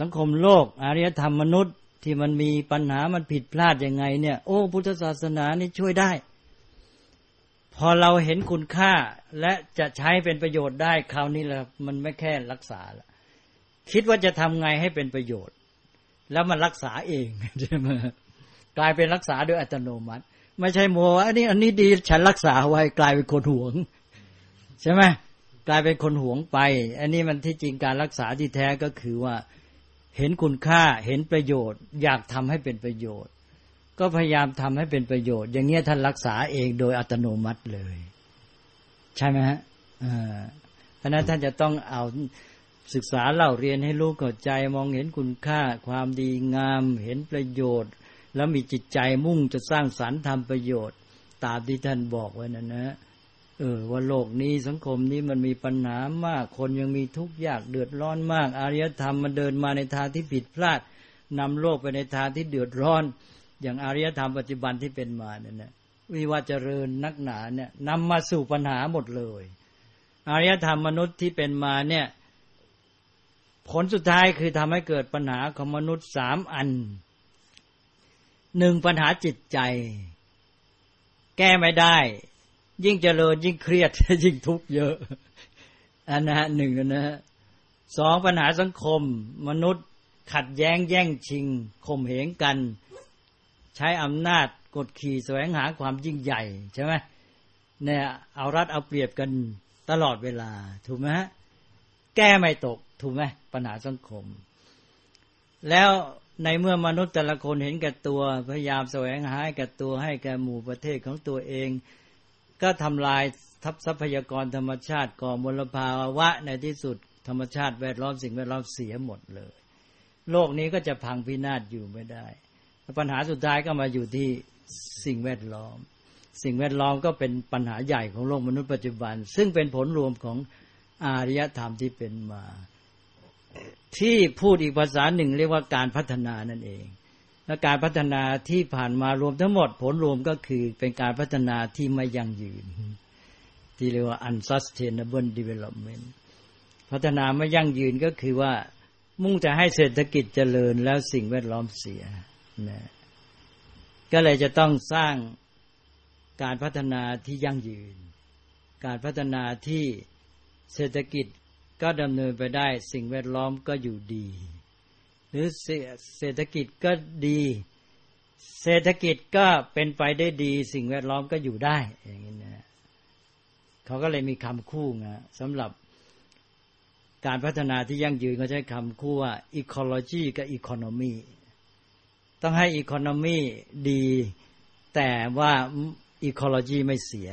สังคมโลกอารยธรรมมนุษย์ที่มันมีปัญหามันผิดพลาดยังไงเนี่ย โอ้ พุทธศาสนานี่ช่วยได้ พอเราเห็นคุณค่าและจะใช้เป็นประโยชน์ได้คราวนี้แหละมันไม่แค่รักษาละคิดว่าจะทำไงให้เป็นประโยชน์ แล้วมันรักษาเองใช่ไหมกลายเป็นรักษาโดยอัตโนมัติ ไม่ใช่โมว่าอันนี้อันนี้ดีฉันรักษาไว้กลายเป็นคนหวง ใช่ไหมกลายเป็นคนหวงไป อันนี้มันที่จริงการรักษาที่แท้ก็คือว่าเห็นคุณค่าเห็นประโยชน์ อยากทำให้เป็นประโยชน์ ก็พยายามทำให้เป็นประโยชน์ อย่างเงี้ยท่านรักษาเองโดยอัตโนมัติเลย ใช่ไหมฮะเพราะนั้นท่านจะต้องเอา ศึกษาเล่าเรียนให้รู้เข้าใจมองเห็นคุณค่าความดีงามเห็นประโยชน์ แล้วมีจิตใจมุ่งจะสร้างสรรค์ทำประโยชน์ ตามที่ท่านบอกไว้นั่นนะเออว่าโลกนี้สังคมนี้มันมีปัญหามาก คนยังมีทุกข์ยากเดือดร้อนมาก อารยธรรมมันเดินมาในทางที่ผิดพลาดนำโลกไปในทางที่เดือดร้อน อย่างอารยธรรมปัจจุบันที่เป็นมาเนี่ยนะวิวัจเจริญนักหนาเนี่ยนำมาสู่ปัญหาหมดเลย อารยธรรมมนุษย์ที่เป็นมาเนี่ย ผลสุดท้ายคือทำให้เกิดปัญหาของมนุษย์สามอันหนึ่งปัญหาจิตใจ แก้ไม่ได้ ยิ่งเจริญยิ่งเครียด ยิ่งทุกข์เยอะอันนะหนึ่งนะฮะสองปัญหาสังคม มนุษย์ขัดแย้งแย่งชิงข่มเหงกัน ใช้อำนาจกดขี่แสวงหาความยิ่งใหญ่ใช่ไหมเนี่ยเอารัดเอาเปรียบกันตลอดเวลา ถูกไหมฮะแก้ไม่ตก ถูกไหมปัญหาสังคม แล้วในเมื่อมนุษย์แต่ละคนเห็นแก่ตัวพยายามแสวงหาให้แก่ตัวให้แก่หมู่ประเทศของตัวเอง ก็ทำลายทัพทรัพยากรธรรมชาติก่อมลภาวะในที่สุดธรรมชาติแวดล้อมสิ่งแวดล้อมเสียหมดเลย โลกนี้ก็จะพังพินาศอยู่ไม่ได้ ปัญหาสุดท้ายก็มาอยู่ที่สิ่งแวดล้อม สิ่งแวดล้อมก็เป็นปัญหาใหญ่ของโลกมนุษย์ปัจจุบัน ซึ่งเป็นผลรวมของอารยธรรมที่เป็นมา ที่พูดอีกภาษาหนึ่งเรียกว่าการพัฒนานั่นเอง และการพัฒนาที่ผ่านมารวมทั้งหมด ผลรวมก็คือเป็นการพัฒนาที่ไม่ยั่งยืน ที่เรียกว่า unsustainable development พัฒนาไม่ยั่งยืนก็คือว่ามุ่งจะให้เศรษฐกิจเจริญแล้วสิ่งแวดล้อมเสียนะก็เลยจะต้องสร้างการพัฒนาที่ยั่งยืน การพัฒนาที่เศรษฐกิจ ก็ดำเนินไปได้สิ่งแวดล้อมก็อยู่ดี หรือเศรษฐกิจก็ดี เศรษฐกิจก็เป็นไปได้ดี สิ่งแวดล้อมก็อยู่ได้ อย่างนี้นะเขาก็เลยมีคำคู่นะสำหรับการพัฒนาที่ยั่งยืนเขาใช้คำคู่ว่า ecology กับ economy ต้องให้ economy ดี แต่ว่า ecology ไม่เสีย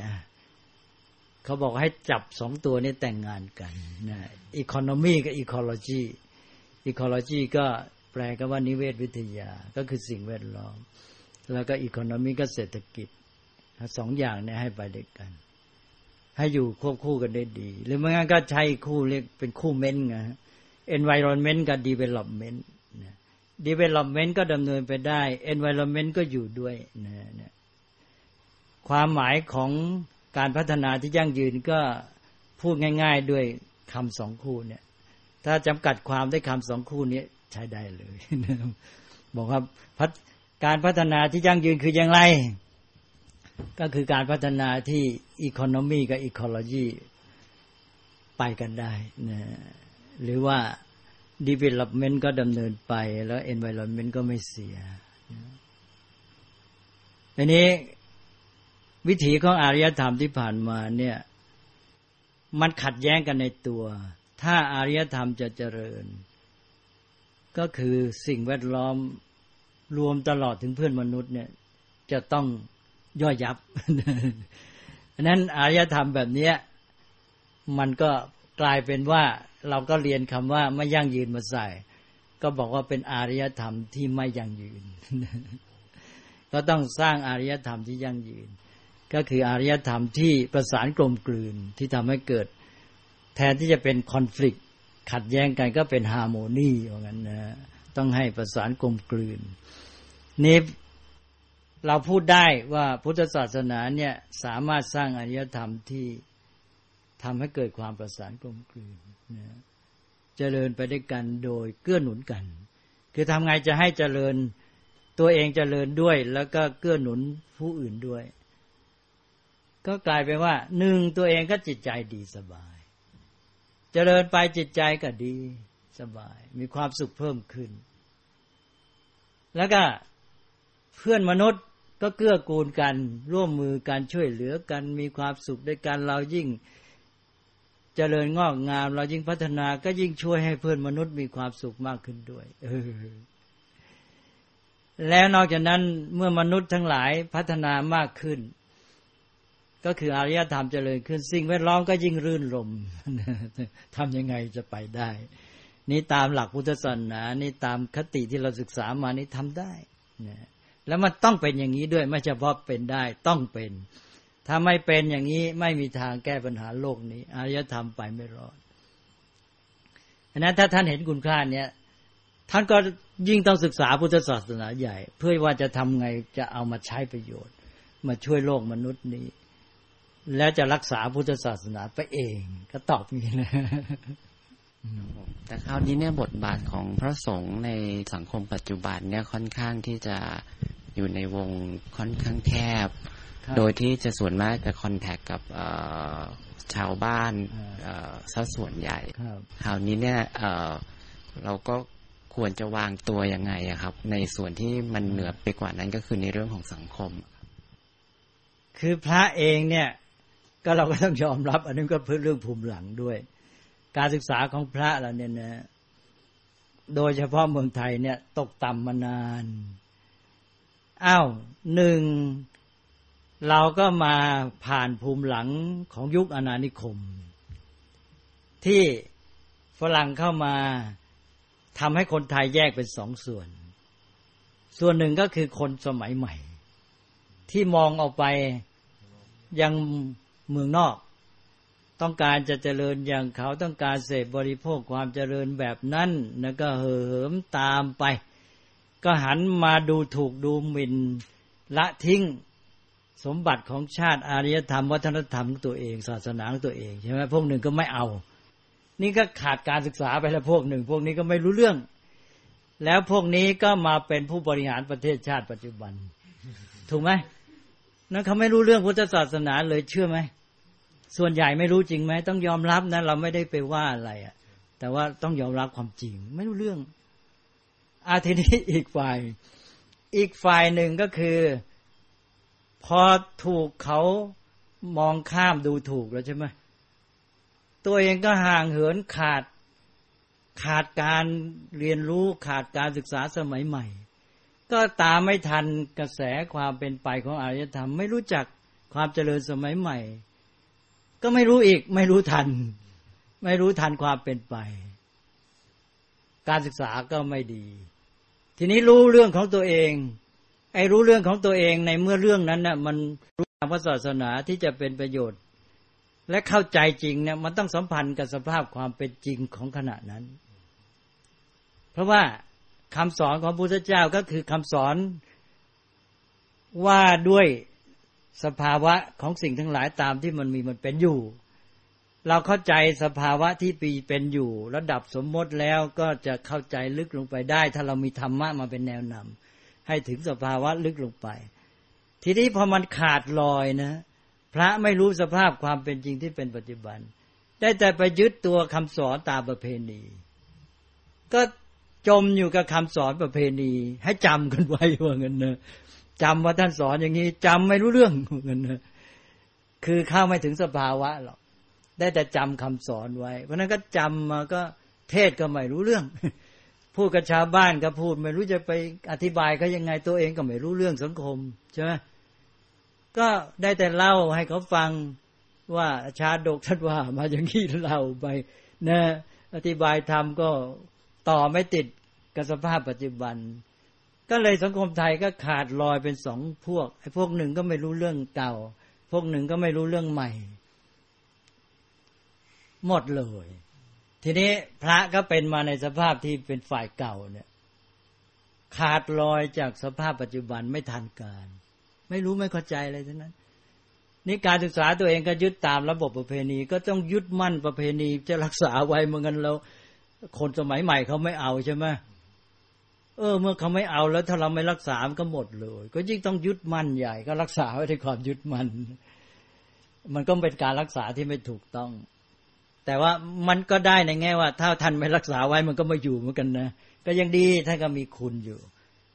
เขาบอกให้จับสองตัวนี้แต่งงานกันนะ economy กับ ecology อีโคโลจีก็แปลก็ว่านิเวศวิทยาก็คือสิ่งแวดล้อม แล้วก็อีโคโนมีก็เศรษฐกิจสองอย่างเนี่ยให้ไปด้วยกัน ให้อยู่ควบคู่กันได้ดี หรือไม่งั้นก็ใช้คู่เรียกเป็นคู่เม้นไง environment กับ development development ก็ดำเนินไปได้ environment ก็อยู่ด้วยนะความหมายของ การพัฒนาที่ยั่งยืนก็พูดง่าย ๆด้วยคำสองคู่เนี่ย ถ้าจำกัดความได้คำสองคู่นี้ใช้ได้เลยบอกว่าการพัฒนาที่ยั่งยืนคืออย่างไร ก็คือการพัฒนาที่อีโคโนมีกับอีโคโลจีไปกันได้นะหรือว่า development ก็ดำเนินไปแล้ว environment ก็ไม่เสียอันนี้ วิถีของอารยธรรมที่ผ่านมาเนี่ย มันขัดแย้งกันในตัว ถ้าอารยธรรมจะเจริญ ก็คือสิ่งแวดล้อมรวมตลอดถึงเพื่อนมนุษย์เนี่ย จะต้องย่อยยับอันนั้นอารยธรรมแบบนี้มันก็กลายเป็นว่าเราก็เรียนคำว่าไม่ยั่งยืนมาใส่ ก็บอกว่าเป็นอารยธรรมที่ไม่ยั่งยืน ก็ต้องสร้างอารยธรรมที่ยั่งยืน ก็คืออารยธรรมที่ประสานกลมกลืนที่ทำให้เกิด แทนที่จะเป็นคอน FLICT ขัดแย้งกันก็เป็นฮาร์โมนีอย่างนั้นนะต้องให้ประสานกลมกลืนนี้เราพูดได้ว่าพุทธศาสนาเนี่ยสามารถสร้างอารยธรรมที่ทำให้เกิดความประสานกลมกลืนนะเจริญไปด้วยกันโดยเกื้อหนุนกัน คือทำไงจะให้เจริญตัวเองเจริญด้วย แล้วก็เกื้อหนุนผู้อื่นด้วย ก็กลายเป็นว่าหนึ่งตัวเองก็จิตใจดีสบายเจริญไปจิตใจก็ดีสบาย มีความสุขเพิ่มขึ้น แล้วก็เพื่อนมนุษย์ก็เกื้อกูลกัน ร่วมมือกันช่วยเหลือกัน มีความสุขด้วยกันเรายิ่งเจริญงอกงาม เรายิ่งพัฒนาก็ยิ่งช่วยให้เพื่อนมนุษย์มีความสุขมากขึ้นด้วย เออแล้วนอกจากนั้นเมื่อมนุษย์ทั้งหลายพัฒนามากขึ้น ก็คืออารยธรรมเจริญขึ้น สิ่งแวดล้อมก็ยิ่งรื่นรมทำยังไงจะไปได้ นี่ตามหลักพุทธศาสนานี่ตามคติที่เราศึกษามานี่ทำได้นะแล้วมันต้องเป็นอย่างนี้ด้วย ไม่เฉพาะเป็นได้ต้องเป็น ถ้าไม่เป็นอย่างนี้ไม่มีทางแก้ปัญหาโลกนี้ อารยธรรมไปไม่รอดฉะนั้นถ้าท่านเห็นคุณค่าเนี่ยท่านก็ยิ่งต้องศึกษาพุทธศาสนาใหญ่ เพื่อว่าจะทำไงจะเอามาใช้ประโยชน์ มาช่วยโลกมนุษย์นี้ แล้วจะรักษาพุทธศาสนาไปเอง ก็ตอบอย่างนี้นะแต่คราวนี้เนี่ยบทบาทของพระสงฆ์ในสังคมปัจจุบันเนี่ยค่อนข้างที่จะอยู่ในวงค่อนข้างแคบ โดยที่จะส่วนมากจะคอนแทคกับชาวบ้านซะส่วนใหญ่ คราวนี้เนี่ยเราก็ควรจะวางตัวยังไงครับ ในส่วนที่มันเหนือไปกว่านั้นก็คือในเรื่องของสังคม คือพระเองเนี่ย ก็เราก็ต้องยอมรับ อันนี้ก็เพื่อเรื่องภูมิหลังด้วย การศึกษาของพระเราเนี่ยนะ โดยเฉพาะเมืองไทยเนี่ย ตกต่ำมานานอ้าวหนึ่งเราก็มาผ่านภูมิหลังของยุคอนานิคม ที่ฝรั่งเข้ามาทำให้คนไทยแยกเป็นสองส่วน ส่วนหนึ่งก็คือคนสมัยใหม่ ที่มองออกไปยัง เมืองนอก ต้องการจะเจริญอย่างเขาต้องการเสพบริโภคความเจริญแบบนั้นแล้วก็เหิมตามไป ก็หันมาดูถูกดูหมิ่นละทิ้งสมบัติของชาติอารยธรรม วัฒนธรรมตัวเอง ศาสนาตัวเองใช่ไหมพวกหนึ่งก็ไม่เอา นี่ก็ขาดการศึกษาไปแล้วพวกหนึ่ง พวกนี้ก็ไม่รู้เรื่อง แล้วพวกนี้ก็มาเป็นผู้บริหารประเทศชาติปัจจุบัน ถูกไหม นั่นเขาไม่รู้เรื่องพุทธศาสนาเลยเชื่อไหมส่วนใหญ่ไม่รู้จริงไหมต้องยอมรับนะ เราไม่ได้ไปว่าอะไรอะ แต่ว่าต้องยอมรับความจริง ไม่รู้เรื่องอาทีนี้อีกฝ่าย อีกฝ่ายหนึ่งก็คือ พอถูกเขามองข้ามดูถูกแล้วใช่ไหมตัวเองก็ห่างเหินขาดขาดการเรียนรู้ขาดการศึกษาสมัยใหม่ ก็ตามไม่ทันกระแสความเป็นไปของอารยธรรม ไม่รู้จักความเจริญสมัยใหม่ ก็ไม่รู้อีก ไม่รู้ทัน ไม่รู้ทันความเป็นไป การศึกษาก็ไม่ดี ทีนี้รู้เรื่องของตัวเอง ไอ้รู้เรื่องของตัวเองในเมื่อเรื่องนั้นน่ะมันรู้ทางพระศาสนาที่จะเป็นประโยชน์ และเข้าใจจริงเนี่ยมันต้องสัมพันธ์กับสภาพความเป็นจริงของขณะนั้น เพราะว่า คำสอนของพระพุทธเจ้าก็คือคำสอนว่าด้วยสภาวะของสิ่งทั้งหลายตามที่มันมีมันเป็นอยู่ เราเข้าใจสภาวะที่ปีเป็นอยู่ ระดับสมมติแล้วก็จะเข้าใจลึกลงไปได้ ถ้าเรามีธรรมะมาเป็นแนวนำให้ถึงสภาวะลึกลงไป ทีนี้พอมันขาดลอยนะ พระไม่รู้สภาพความเป็นจริงที่เป็นปัจจุบัน ได้แต่ไปยึดตัวคำสอนตามประเพณี ก็ จมอยู่กับคำสอนประเพณี ให้จำกันไว้ว่าเงินเนอะจำว่าท่านสอนอย่างนี้จำไม่รู้เรื่องเงินเนอะคือเข้าไม่ถึงสภาวะหรอกได้แต่จำคำสอนไว้ เพราะนั้นก็จำมาก็เทศก็ไม่รู้เรื่อง พูดกับชาวบ้านก็พูด ไม่รู้จะไปอธิบายเขายังไงตัวเองก็ไม่รู้เรื่องสังคมใช่ไหมก็ได้แต่เล่าให้เขาฟังว่าชาดกท่านว่า มาอย่างนี้เล่าไปนะอธิบายธรรมก็ ต่อไม่ติดกับสภาพปัจจุบัน ก็เลยสังคมไทยก็ขาดลอยเป็นสองพวกไอ้พวกหนึ่งก็ไม่รู้เรื่องเก่า พวกหนึ่งก็ไม่รู้เรื่องใหม่ หมดเลย ทีนี้พระก็เป็นมาในสภาพที่เป็นฝ่ายเก่าเนี่ย ขาดลอยจากสภาพปัจจุบันไม่ทันการ ไม่รู้ไม่เข้าใจอะไรทั้งนั้นนี่การศึกษาตัวเองก็ยึดตามระบบประเพณี ก็ต้องยึดมั่นประเพณีจะรักษาไว้เมื่อกันเรา คนสมัยใหม่เขาไม่เอาใช่ไหมเออ เมื่อเขาไม่เอาแล้วถ้าเราไม่รักษามันก็หมดเลย ก็ยิ่งต้องยึดมั่นใหญ่ ก็รักษาไว้ในความยึดมั่นมันก็เป็นการรักษาที่ไม่ถูกต้อง แต่ว่ามันก็ได้ในแง่ว่า ถ้าท่านไม่รักษาไว้มันก็ม่อยู่เหมือนกันนะก็ยังดีท่านก็มีคุณอยู่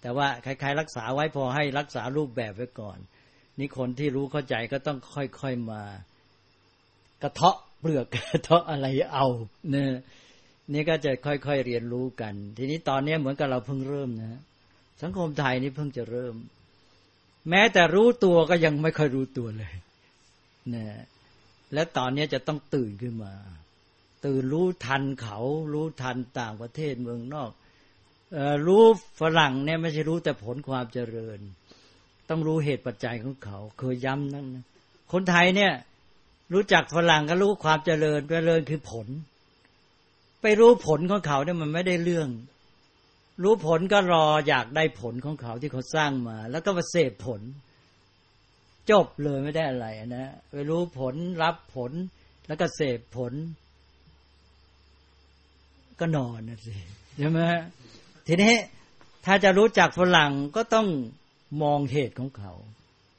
แต่ว่าใครๆรักษาไว้พอให้รักษารูปแบบไว้ก่อน นี่คนที่รู้เข้าใจก็ต้องค่อยๆมากระเทาะเปลือกกระเทาะอะไรเอาเนี่ย นี่ก็จะค่อยๆเรียนรู้กัน ทีนี้ตอนนี้เหมือนกับเราเพิ่งเริ่มนะสังคมไทยนี่เพิ่งจะเริ่ม แม้แต่รู้ตัวก็ยังไม่ค่อยรู้ตัวเลยเนี่ยและตอนนี้จะต้องตื่นขึ้นมา ตื่นรู้ทันเขา รู้ทันต่างประเทศเมืองนอกอรู้ฝรั่งเนี่ยไม่ใช่รู้แต่ผลความเจริญ ต้องรู้เหตุปัจจัยของเขา เคยย้ำนั่นคนไทยเนี่ย รู้จักฝรั่งก็รู้ความเจริญเจริญคือผล ไปรู้ผลของเขาเนี่ยมันไม่ได้เรื่อง รู้ผลก็รออยากได้ผลของเขาที่เขาสร้างมา แล้วก็มาเสพผล จบเลยไม่ได้อะไรนะไปรู้ผลรับผล แล้วก็เสพผล ก็นอนนะสิใช่ไหมทีนี้ถ้าจะรู้จักฝรั่งก็ต้องมองเหตุของเขา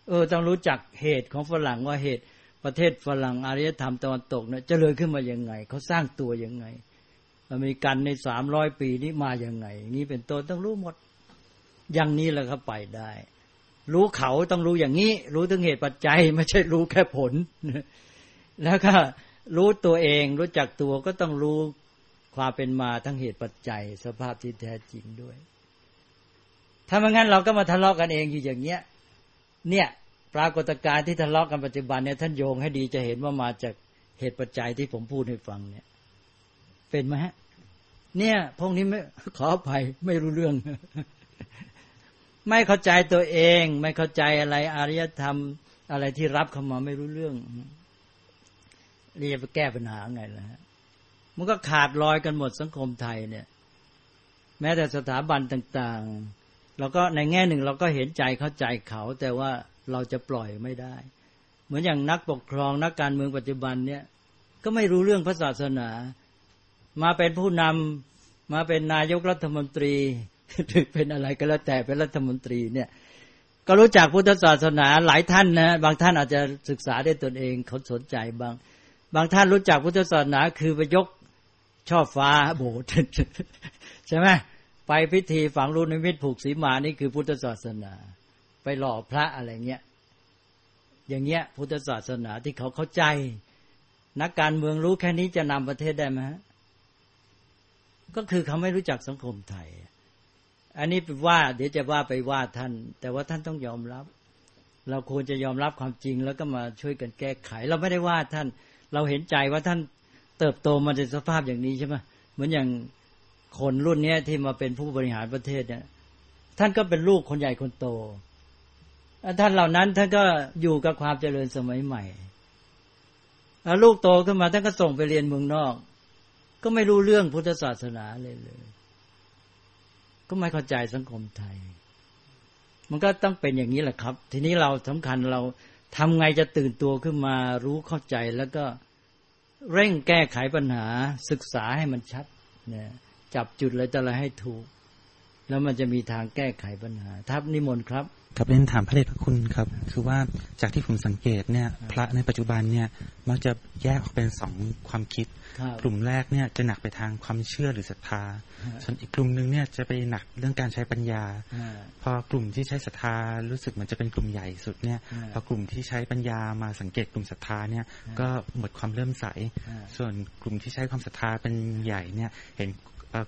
เออ ต้องรู้จักเหตุของฝรั่งว่าเหตุประเทศฝรั่งอารยธรรมตะวันตกเนี่ยเจริญขึ้นมายังไง เขาสร้างตัวยังไง อเมริกันในสามร้อยปีนี้มาอย่างไงนี้เป็นต้นต้องรู้หมด อย่างนี้แล้วก็ไปได้ รู้เขาต้องรู้อย่างนี้ รู้ถึงเหตุปัจจัย ไม่ใช่รู้แค่ผล แล้วก็รู้ตัวเอง รู้จักตัวก็ต้องรู้ความเป็นมาทั้งเหตุปัจจัย สภาพที่แท้จริงด้วย ถ้าไม่งั้นเราก็มาทะเลาะกันเองอยู่อย่างเนี้ย เนี่ยปรากฏการณ์ที่ทะเลาะกันปัจจุบันเนี่ยท่านโยงให้ดีจะเห็นว่ามาจากเหตุปัจจัยที่ผมพูดให้ฟังเนี่ย เป็นไหมฮะ เนี่ย พวกนี้ไม่ขออภัยไม่รู้เรื่อง ไม่เข้าใจตัวเอง ไม่เข้าใจอะไรอารยธรรม อะไรที่รับเข้ามาไม่รู้เรื่องเรียกไปแก้ปัญหาไงล่ะฮะมันก็ขาดลอยกันหมดสังคมไทยเนี่ย แม้แต่สถาบันต่าง ๆ เราก็ในแง่หนึ่งเราก็เห็นใจเข้าใจเขา แต่ว่าเราจะปล่อยไม่ได้ เหมือนอย่างนักปกครองนักการเมืองปัจจุบันเนี่ย ก็ไม่รู้เรื่องพระศาสนา มาเป็นผู้นำมาเป็นนายกรัฐมนตรีหรือเป็นอะไรก็แล้วแต่เป็นรัฐมนตรีเนี่ย ก็รู้จักพุทธศาสนาหลายท่านนะบางท่านอาจจะศึกษาได้ตนเองเขาสนใจบาง บางท่านรู้จักพุทธศาสนาคือไปยกช่อฟ้าโบสถ์ใช่ไหมไปพิธีฝังรูนิมิตผูกสีมานี่คือพุทธศาสนา ไปหล่อพระอะไรเงี้ยอย่างเงี้ย พุทธศาสนาที่เขาเข้าใจ นักการเมืองรู้แค่นี้จะนำประเทศได้ไหม ก็คือเขาไม่รู้จักสังคมไทย อันนี้ว่า เดี๋ยวจะว่าไปว่าท่าน แต่ว่าท่านต้องยอมรับ เราควรจะยอมรับความจริงแล้วก็มาช่วยกันแก้ไข เราไม่ได้ว่าท่าน เราเห็นใจว่าท่านเติบโตมาในสภาพอย่างนี้ใช่ไหมเหมือนอย่างคนรุ่นนี้ที่มาเป็นผู้บริหารประเทศเนี่ย ท่านก็เป็นลูกคนใหญ่คนโตท่านเหล่านั้นท่านก็อยู่กับความเจริญสมัยใหม่แล้วลูกโตขึ้นมาท่านก็ส่งไปเรียนเมืองนอก ก็ไม่รู้เรื่องพุทธศาสนาเลยเลย ก็ไม่เข้าใจสังคมไทย มันก็ต้องเป็นอย่างนี้แหละครับ ทีนี้เราสำคัญเราทำไงจะตื่นตัวขึ้นมารู้เข้าใจแล้วก็เร่งแก้ไขปัญหาศึกษาให้มันชัดเนี่ยจับจุดอะไรแต่ละให้ถูก แล้วมันจะมีทางแก้ไขปัญหา ทับนิมนต์ครับ ครับเรียนถามพระเดชพระคุณครับ คือว่าจากที่ผมสังเกตเนี่ย พระในปัจจุบันเนี่ยมักจะแยกออกเป็นสองความคิด กลุ่มแรกเนี่ยจะหนักไปทางความเชื่อหรือศรัทธา ส่วนอีกกลุ่มหนึ่งเนี่ยจะไปหนักเรื่องการใช้ปัญญา พอกลุ่มที่ใช้ศรัทธารู้สึกเหมือนจะเป็นกลุ่มใหญ่สุดเนี่ยพอกลุ่มที่ใช้ปัญญามาสังเกตกลุ่มศรัทธาเนี่ยก็หมดความเริ่มใส ส่วนกลุ่มที่ใช้ความศรัทธาเป็นใหญ่เนี่ยเห็น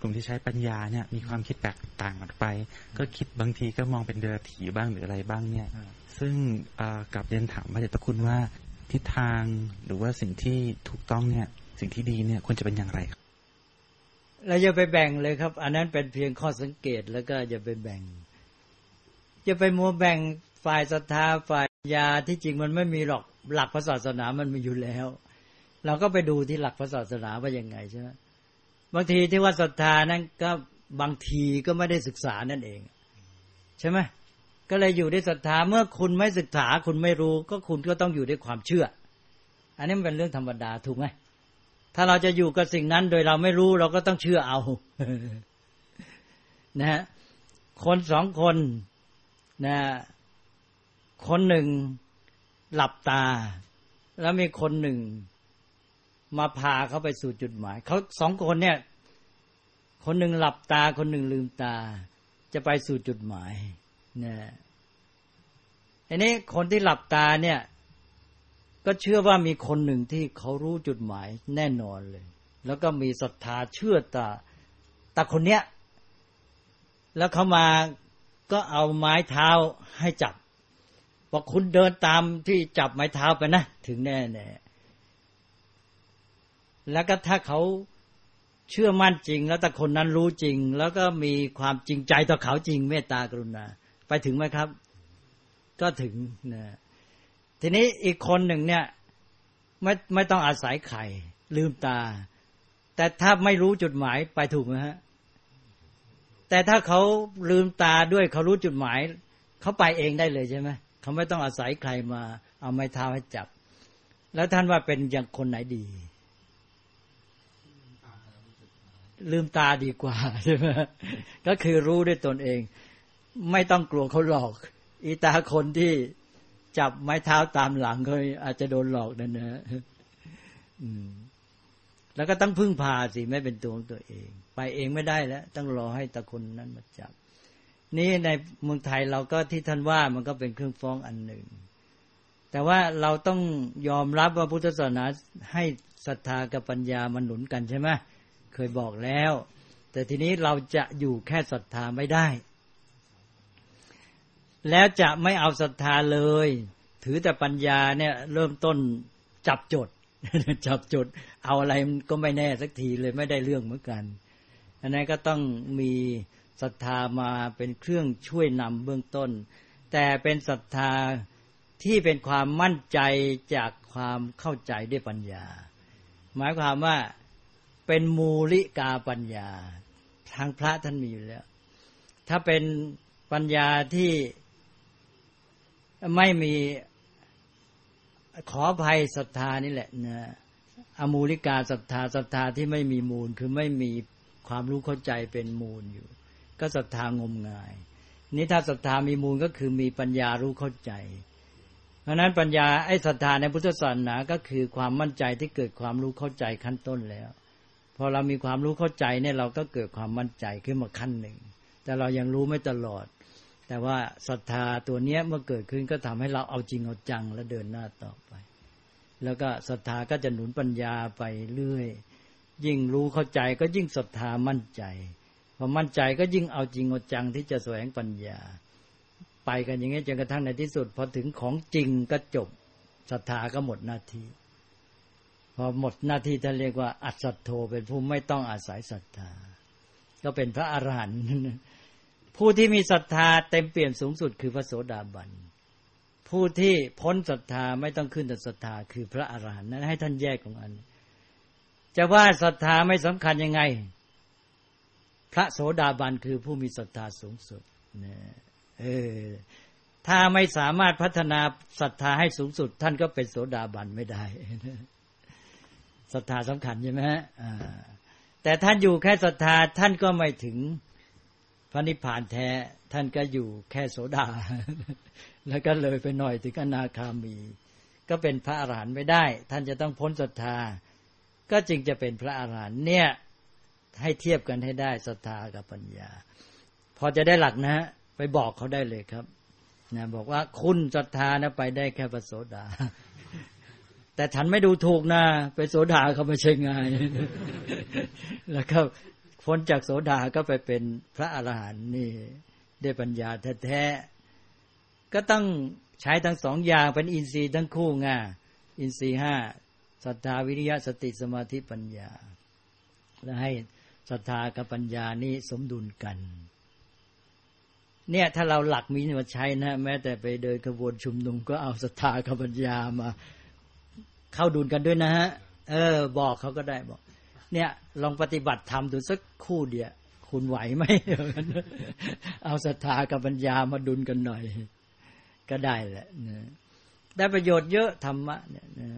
กลุ่มที่ใช้ปัญญาเนี่ย มีความคิดแตกต่างออกไป ก็คิดบางทีก็มองเป็นเดือถีบ้างหรืออะไรบ้างเนี่ย ซึ่งกับเรียนถามพระเดชพระคุณว่าทิศทางหรือว่าสิ่งที่ถูกต้องเนี่ย สิ่งที่ดีเนี่ยควรจะเป็นอย่างไรครับเราอย่าไปแบ่งเลยครับ อันนั้นเป็นเพียงข้อสังเกตแล้วก็อย่าไปแบ่งอย่าไปมัวแบ่งฝ่ายศรัทธาฝ่ายยาที่จริงมันไม่มีหรอกหลักพระศาสนามันมีอยู่แล้ว เราก็ไปดูที่หลักพระศาสนาว่ายังไงใช่ไหม บางทีที่ว่าศรัทธานั้นก็บางทีก็ไม่ได้ศึกษานั่นเอง ใช่ไหมก็เลยอยู่ด้วยศรัทธาเมื่อคุณไม่ศึกษาคุณไม่รู้ ก็คุณก็ต้องอยู่ด้วยความเชื่อ อันนี้มันเป็นเรื่องธรรมดาถูกไหมถ้าเราจะอยู่กับสิ่งนั้นโดยเราไม่รู้เราก็ต้องเชื่อเอา นะฮะคนสองคนนะคนหนึ่งหลับตา แล้วมีคนหนึ่ง มาพาเขาไปสู่จุดหมาย เขาสองคนเนี่ย คนหนึ่งหลับตาคนหนึ่งลืมตา จะไปสู่จุดหมายเนี่ยอันนี้คนที่หลับตาเนี่ย ก็เชื่อว่ามีคนหนึ่งที่เขารู้จุดหมายแน่นอนเลย แล้วก็มีศรัทธาเชื่อตาตาคนเนี้ยแล้วเขามาก็เอาไม้เท้าให้จับบอกคุณเดินตามที่จับไม้เท้าไปนะ ถึงแน่แน่ แล้วก็ถ้าเขาเชื่อมั่นจริง แล้วแต่คนนั้นรู้จริง แล้วก็มีความจริงใจต่อเขาจริง เมตตากรุณา ไปถึงไหมครับ ก็ถึงนะทีนี้อีกคนหนึ่งเนี่ย ไม่ไม่ต้องอาศัยไข่ ลืมตา แต่ถ้าไม่รู้จุดหมายไปถูกไหมฮะแต่ถ้าเขาลืมตาด้วยเขารู้จุดหมาย เขาไปเองได้เลยใช่ไหมเขาไม่ต้องอาศัยใครมา เอาไม้เท้าให้จับ แล้วท่านว่าเป็นอย่างคนไหนดี ลืมตาดีกว่าใช่ไหมก็คือรู้ด้วยตนเอง ไม่ต้องกลัวเขาหลอก อีตาคนที่จับไม้เท้าตามหลังก็อาจจะโดนหลอกนั่นนะแล้วก็ต้องพึ่งพาสิไม่เป็นตัวของตัวเอง ไปเองไม่ได้แล้ว ต้องรอให้ตะคนนั้นมาจับ นี่ในเมืองไทยเราก็ที่ท่านว่ามันก็เป็นเครื่องฟ้องอันหนึ่ง แต่ว่าเราต้องยอมรับว่าพุทธศาสนาให้ศรัทธากับปัญญามันหนุนกันใช่ไหม เคยบอกแล้ว แต่ทีนี้เราจะอยู่แค่ศรัทธาไม่ได้ แล้วจะไม่เอาศรัทธาเลย ถือแต่ปัญญาเนี่ย เริ่มต้นจับจดจับจด เอาอะไรก็ไม่แน่สักทีเลยไม่ได้เรื่องเหมือนกันอันนั้นก็ต้องมีศรัทธามาเป็นเครื่องช่วยนำเบื้องต้น แต่เป็นศรัทธาที่เป็นความมั่นใจจากความเข้าใจด้วยปัญญา หมายความว่า เป็นมูลิกาปัญญา ทางพระท่านมีอยู่แล้ว ถ้าเป็นปัญญาที่ไม่มีขอภัยศรัทธานี่แหละนะอมูลิกาศรัทธาศรัทธาที่ไม่มีมูลคือไม่มีความรู้เข้าใจเป็นมูลอยู่ ก็ศรัทธางมงาย นี่ถ้าศรัทธามีมูลก็คือมีปัญญารู้เข้าใจ เพราะนั้นปัญญาไอ้ศรัทธาในพุทธศาสนาก็คือความมั่นใจที่เกิดความรู้เข้าใจขั้นต้นแล้ว พอเรามีความรู้เข้าใจเนี่ยเราก็เกิดความมั่นใจขึ้นมาขั้นหนึ่ง แต่เรายังรู้ไม่ตลอด แต่ว่าศรัทธาตัวเนี้ยเมื่อเกิดขึ้นก็ทำให้เราเอาจริงเอาจังและเดินหน้าต่อไป แล้วก็ศรัทธาก็จะหนุนปัญญาไปเรื่อย ยิ่งรู้เข้าใจก็ยิ่งศรัทธามั่นใจ พอมั่นใจก็ยิ่งเอาจริงเอาจังที่จะแสวงปัญญา ไปกันอย่างนี้จนกระทั่งในที่สุดพอถึงของจริงก็จบศรัทธาก็หมดหน้าที่ อหมดหน้าที่ท่านเรียกว่า อัศโธเป็นผู้ไม่ต้องอาศัยศรัทธา ก็เป็นพระอรหันต์ผู้ที่มีศรัทธาเต็มเปี่ยมสูงสุดคือพระโสดาบันผู้ที่พ้นศรัทธาไม่ต้องขึ้นแต่ศรัทธาคือพระอรหันต์นั้นให้ท่านแยกของอัน จะว่าศรัทธาไม่สำคัญยังไง พระโสดาบันคือผู้มีศรัทธาสูงสุดนะเออถ้าไม่สามารถพัฒนาศรัทธาให้สูงสุด ท่านก็เป็นโสดาบันไม่ได้ ศรัทธาสำคัญใช่ไหมฮะแต่ท่านอยู่แค่ศรัทธาท่านก็ไม่ถึงพระนิพพานแท้ ท่านก็อยู่แค่โสดา แล้วก็เลยไปหน่อยถึงอนาคามี ก็เป็นพระอรหันต์ไม่ได้ ท่านจะต้องพ้นศรัทธา ก็จึงจะเป็นพระอรหันต์เนี่ยให้เทียบกันให้ได้ศรัทธากับปัญญา พอจะได้หลักนะไปบอกเขาได้เลยครับนะบอกว่าคุณศรัทธานะไปได้แค่พระโสดา แต่ฉันไม่ดูถูกนะไปโสดาเขาไม่ใช่ง่าย แล้วก็พ้นจากโสดาก็ไปเป็นพระอรหันต์นี่ได้ปัญญาแท้ๆก็ต้องใช้ทั้งสองอย่างเป็นอินทรีย์ทั้งคู่ไงอินทรีย์ห้าศรัทธาวิริยะสติสมาธิปัญญา และให้ศรัทธากับปัญญานี่สมดุลกัน เนี่ยถ้าเราหลักมีมาใช้นะแม้แต่ไปเดินขบวนชุมนุมก็เอาศรัทธากับปัญญามา เข้าดุลกันด้วยนะฮะ เออ บอกเขาก็ได้บอก เนี่ย ลองปฏิบัติธรรมดูสักคู่เดียวคุณไหวไหมเอาศรัทธากับปัญญามาดุลกันหน่อย ก็ได้แหละนะได้ประโยชน์เยอะธรรมะเนี่ยนะ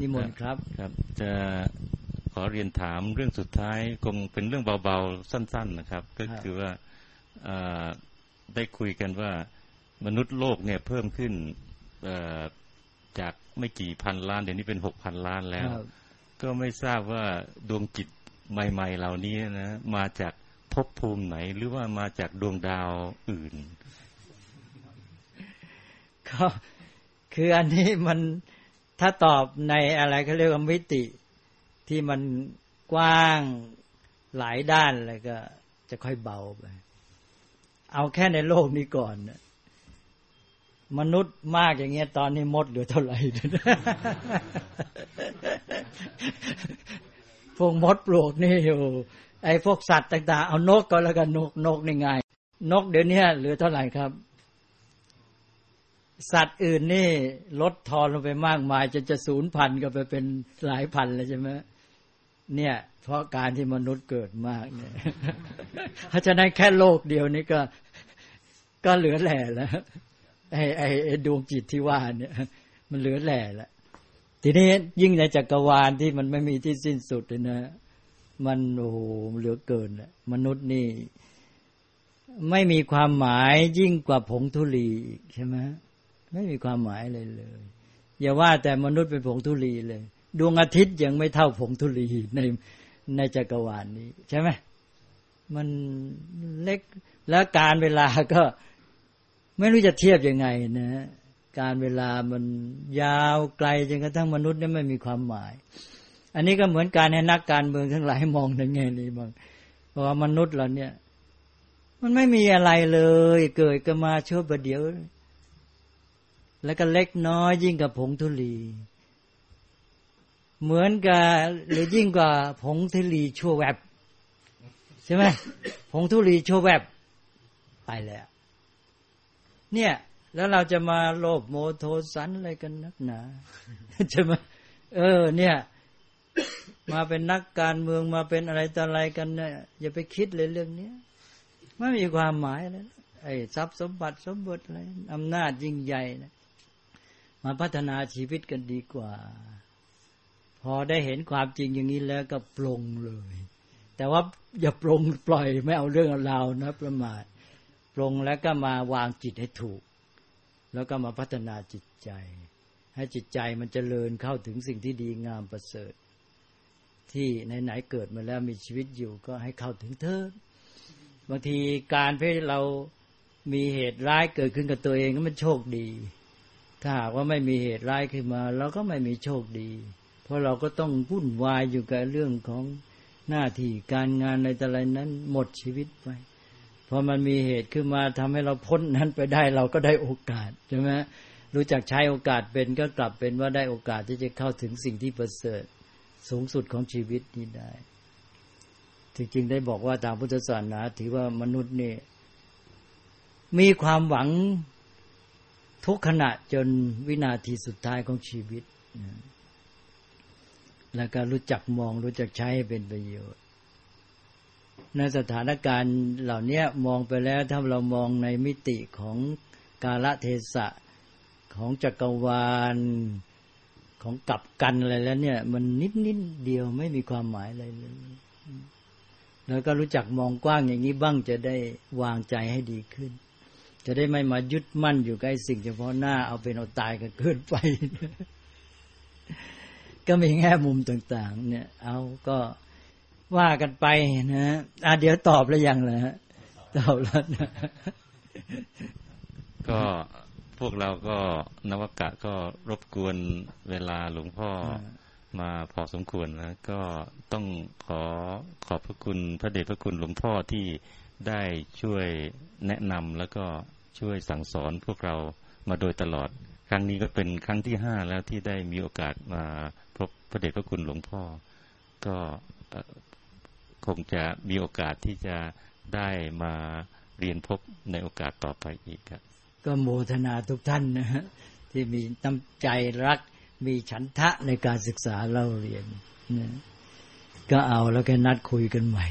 นิมนต์ครับ ครับ จะขอเรียนถามเรื่องสุดท้ายคงเป็นเรื่องเบาๆ สั้น ๆ นะครับ ก็คือว่าได้คุยกันว่ามนุษย์โลกเนี่ยเพิ่มขึ้น จากไม่กี่พันล้าน เดี๋ยวนี้เป็นหกพันล้านแล้ว ก็ไม่ทราบว่าดวงจิตใหม่ ๆ เหล่านี้นะมาจากภพภูมิไหน หรือว่ามาจากดวงดาวอื่นก็คืออันนี้มันถ้าตอบในอะไรเขาเรียกว่ามิติที่มันกว้างหลายด้านแล้วก็จะค่อยเบาไป เอาแค่ในโลกนี้ก่อน มนุษย์มากอย่างเงี้ยตอนนี้มดเหลือเท่าไหร่พวกมดปลวกนี่อยู่ไอ้พวกสัตว์ต่างๆ เอานกก็แล้วกันนกนกนี่ไงนกเดี๋ยวนี้เหลือเท่าไหร่ครับ สัตว์อื่นนี่ลดทอนลงไปมากมายจะจะศูนย์พันก็ไปเป็นหลายพันเลยใช่ไหมเนี่ย เพราะการที่มนุษย์เกิดมากเนี่ยเพราะฉะนั้นแค่โลกเดียวนี้ก็ ก็เหลือแหล่แล้ว ไอ้ไอ้ดวงจิตที่ว่าเนี่ย มันเหลือแหล่ล้วทีนี้ยิ่งในจักรวาลที่มันไม่มีที่สิ้นสุดเลยนะมันโอ้โหเหลือเกินแหละมนุษย์นี่ ไม่มีความหมายยิ่งกว่าผงธุลีใช่ไหมไม่มีความหมายเลยเลย อย่าว่าแต่มนุษย์เป็นผงธุลีเลย ดวงอาทิตย์ยังไม่เท่าผงธุลีในในจักรวาลนนี้ ใช่ไหมมันเล็กแล้วการเวลาก็ ไม่รู้จะเทียบยังไงนะการเวลามันยาวไกลจนกระทั่งมนุษย์นี่ไม่มีความหมาย อันนี้ก็เหมือนการให้นักการเมืองทั้งหลายมองในแง่นี้บางเพราะว่ามนุษย์เราเนี่ย มันไม่มีอะไรเลย เกิดก็มาชั่วประเดี๋ยว แล้วก็เล็กน้อยยิ่งกับผงทุลี เหมือนกับหรือยิ่งกว่าผงทุลีชั่วแวบ ใช่ไหมผงทุลีชั่วแวบไปแล้ว เนี่ย แล้วเราจะมาโลภโมโทสันอะไรกันนักหนาใช่ไหมเออ เนี่ย มาเป็นนักการเมืองมาเป็นอะไรต่ออะไรกันเนี่ยอย่าไปคิดเลยเรื่องนี้ไม่มีความหมายเลยไอ้ทรัพย์สมบัติสมบัติอะไรอำนาจยิ่งใหญ่นะมาพัฒนาชีวิตกันดีกว่า พอได้เห็นความจริงอย่างนี้แล้วก็ปลงเลย แต่ว่าอย่าปลงปล่อยไม่เอาเรื่องราวนะประมาท ปรงแล้วก็มาวางจิตให้ถูก แล้วก็มาพัฒนาจิตใจ ให้จิตใจมันจเจริญเข้าถึงสิ่งที่ดีงามประเสริฐ ที่ไหนๆเกิดมาแล้วมีชีวิตอยู่ก็ให้เข้าถึงเธอบางทีการเพ่เรามีเหตุร้ายเกิดขึ้นกับตัวเองก็มันโชคดี ถ้าหากว่าไม่มีเหตุร้ายขึ้นมาเราก็ไม่มีโชคดี เพราะเราก็ต้องวุ่นวายอยู่กับเรื่องของหน้าที่การงานในแต่ละนั้นหมดชีวิตไป พอมันมีเหตุขึ้นมาทำให้เราพ้นนั้นไปได้เราก็ได้โอกาสใช่ไหมรู้จักใช้โอกาสเป็นก็กลับเป็นว่าได้โอกาสที่จะเข้าถึงสิ่งที่ประเสริฐสูงสุดของชีวิตนี้ได้จริงๆได้บอกว่าตามพุทธศาสนาถือว่ามนุษย์นี่มีความหวังทุกขณะจนวินาทีสุดท้ายของชีวิต แล้วก็รู้จักมองรู้จักใช้ให้เป็นประโยชน์ ในสถานการณ์เหล่านี้มองไปแล้วถ้าเรามองในมิติของกาลเทศะของจักรวาลของกลับกันอะไรแล้วเนี่ย มันนิดนิดเดียวไม่มีความหมายอะไรเลยแล้วก็รู้จักมองกว้างอย่างนี้บ้างจะได้วางใจให้ดีขึ้น จะได้ไม่มายึดมั่นอยู่กับสิ่งเฉพาะหน้าเอาเป็นเอาตายกันเกินไป ก็มีแง่มุมต่าง ๆ เนี่ย เอาก็ ว่ากันไปนะอะเดี๋ยวตอบแล้วยังเลยฮะตอบแล้วนะก็พวกเราก็นวกะก็รบกวนเวลาหลวงพ่อมาพอสมควรนะก็ต้องขอขอบพระคุณพระเดชพระคุณหลวงพ่อที่ได้ช่วยแนะนำแล้วก็ช่วยสั่งสอนพวกเรามาโดยตลอด ครั้งนี้ก็เป็นครั้งที่ห้าแล้วที่ได้มีโอกาสมาพบพระเดชพระคุณหลวงพ่อ ก็ คงจะมีโอกาสที่จะได้มาเรียนพบในโอกาสต่อไปอีกครับ ก็โมทนาทุกท่านนะฮะที่มีน้ำใจรัก มีฉันทะในการศึกษาเล่าเรียนนะก็เอาแล้วก็นัดคุยกันใหม่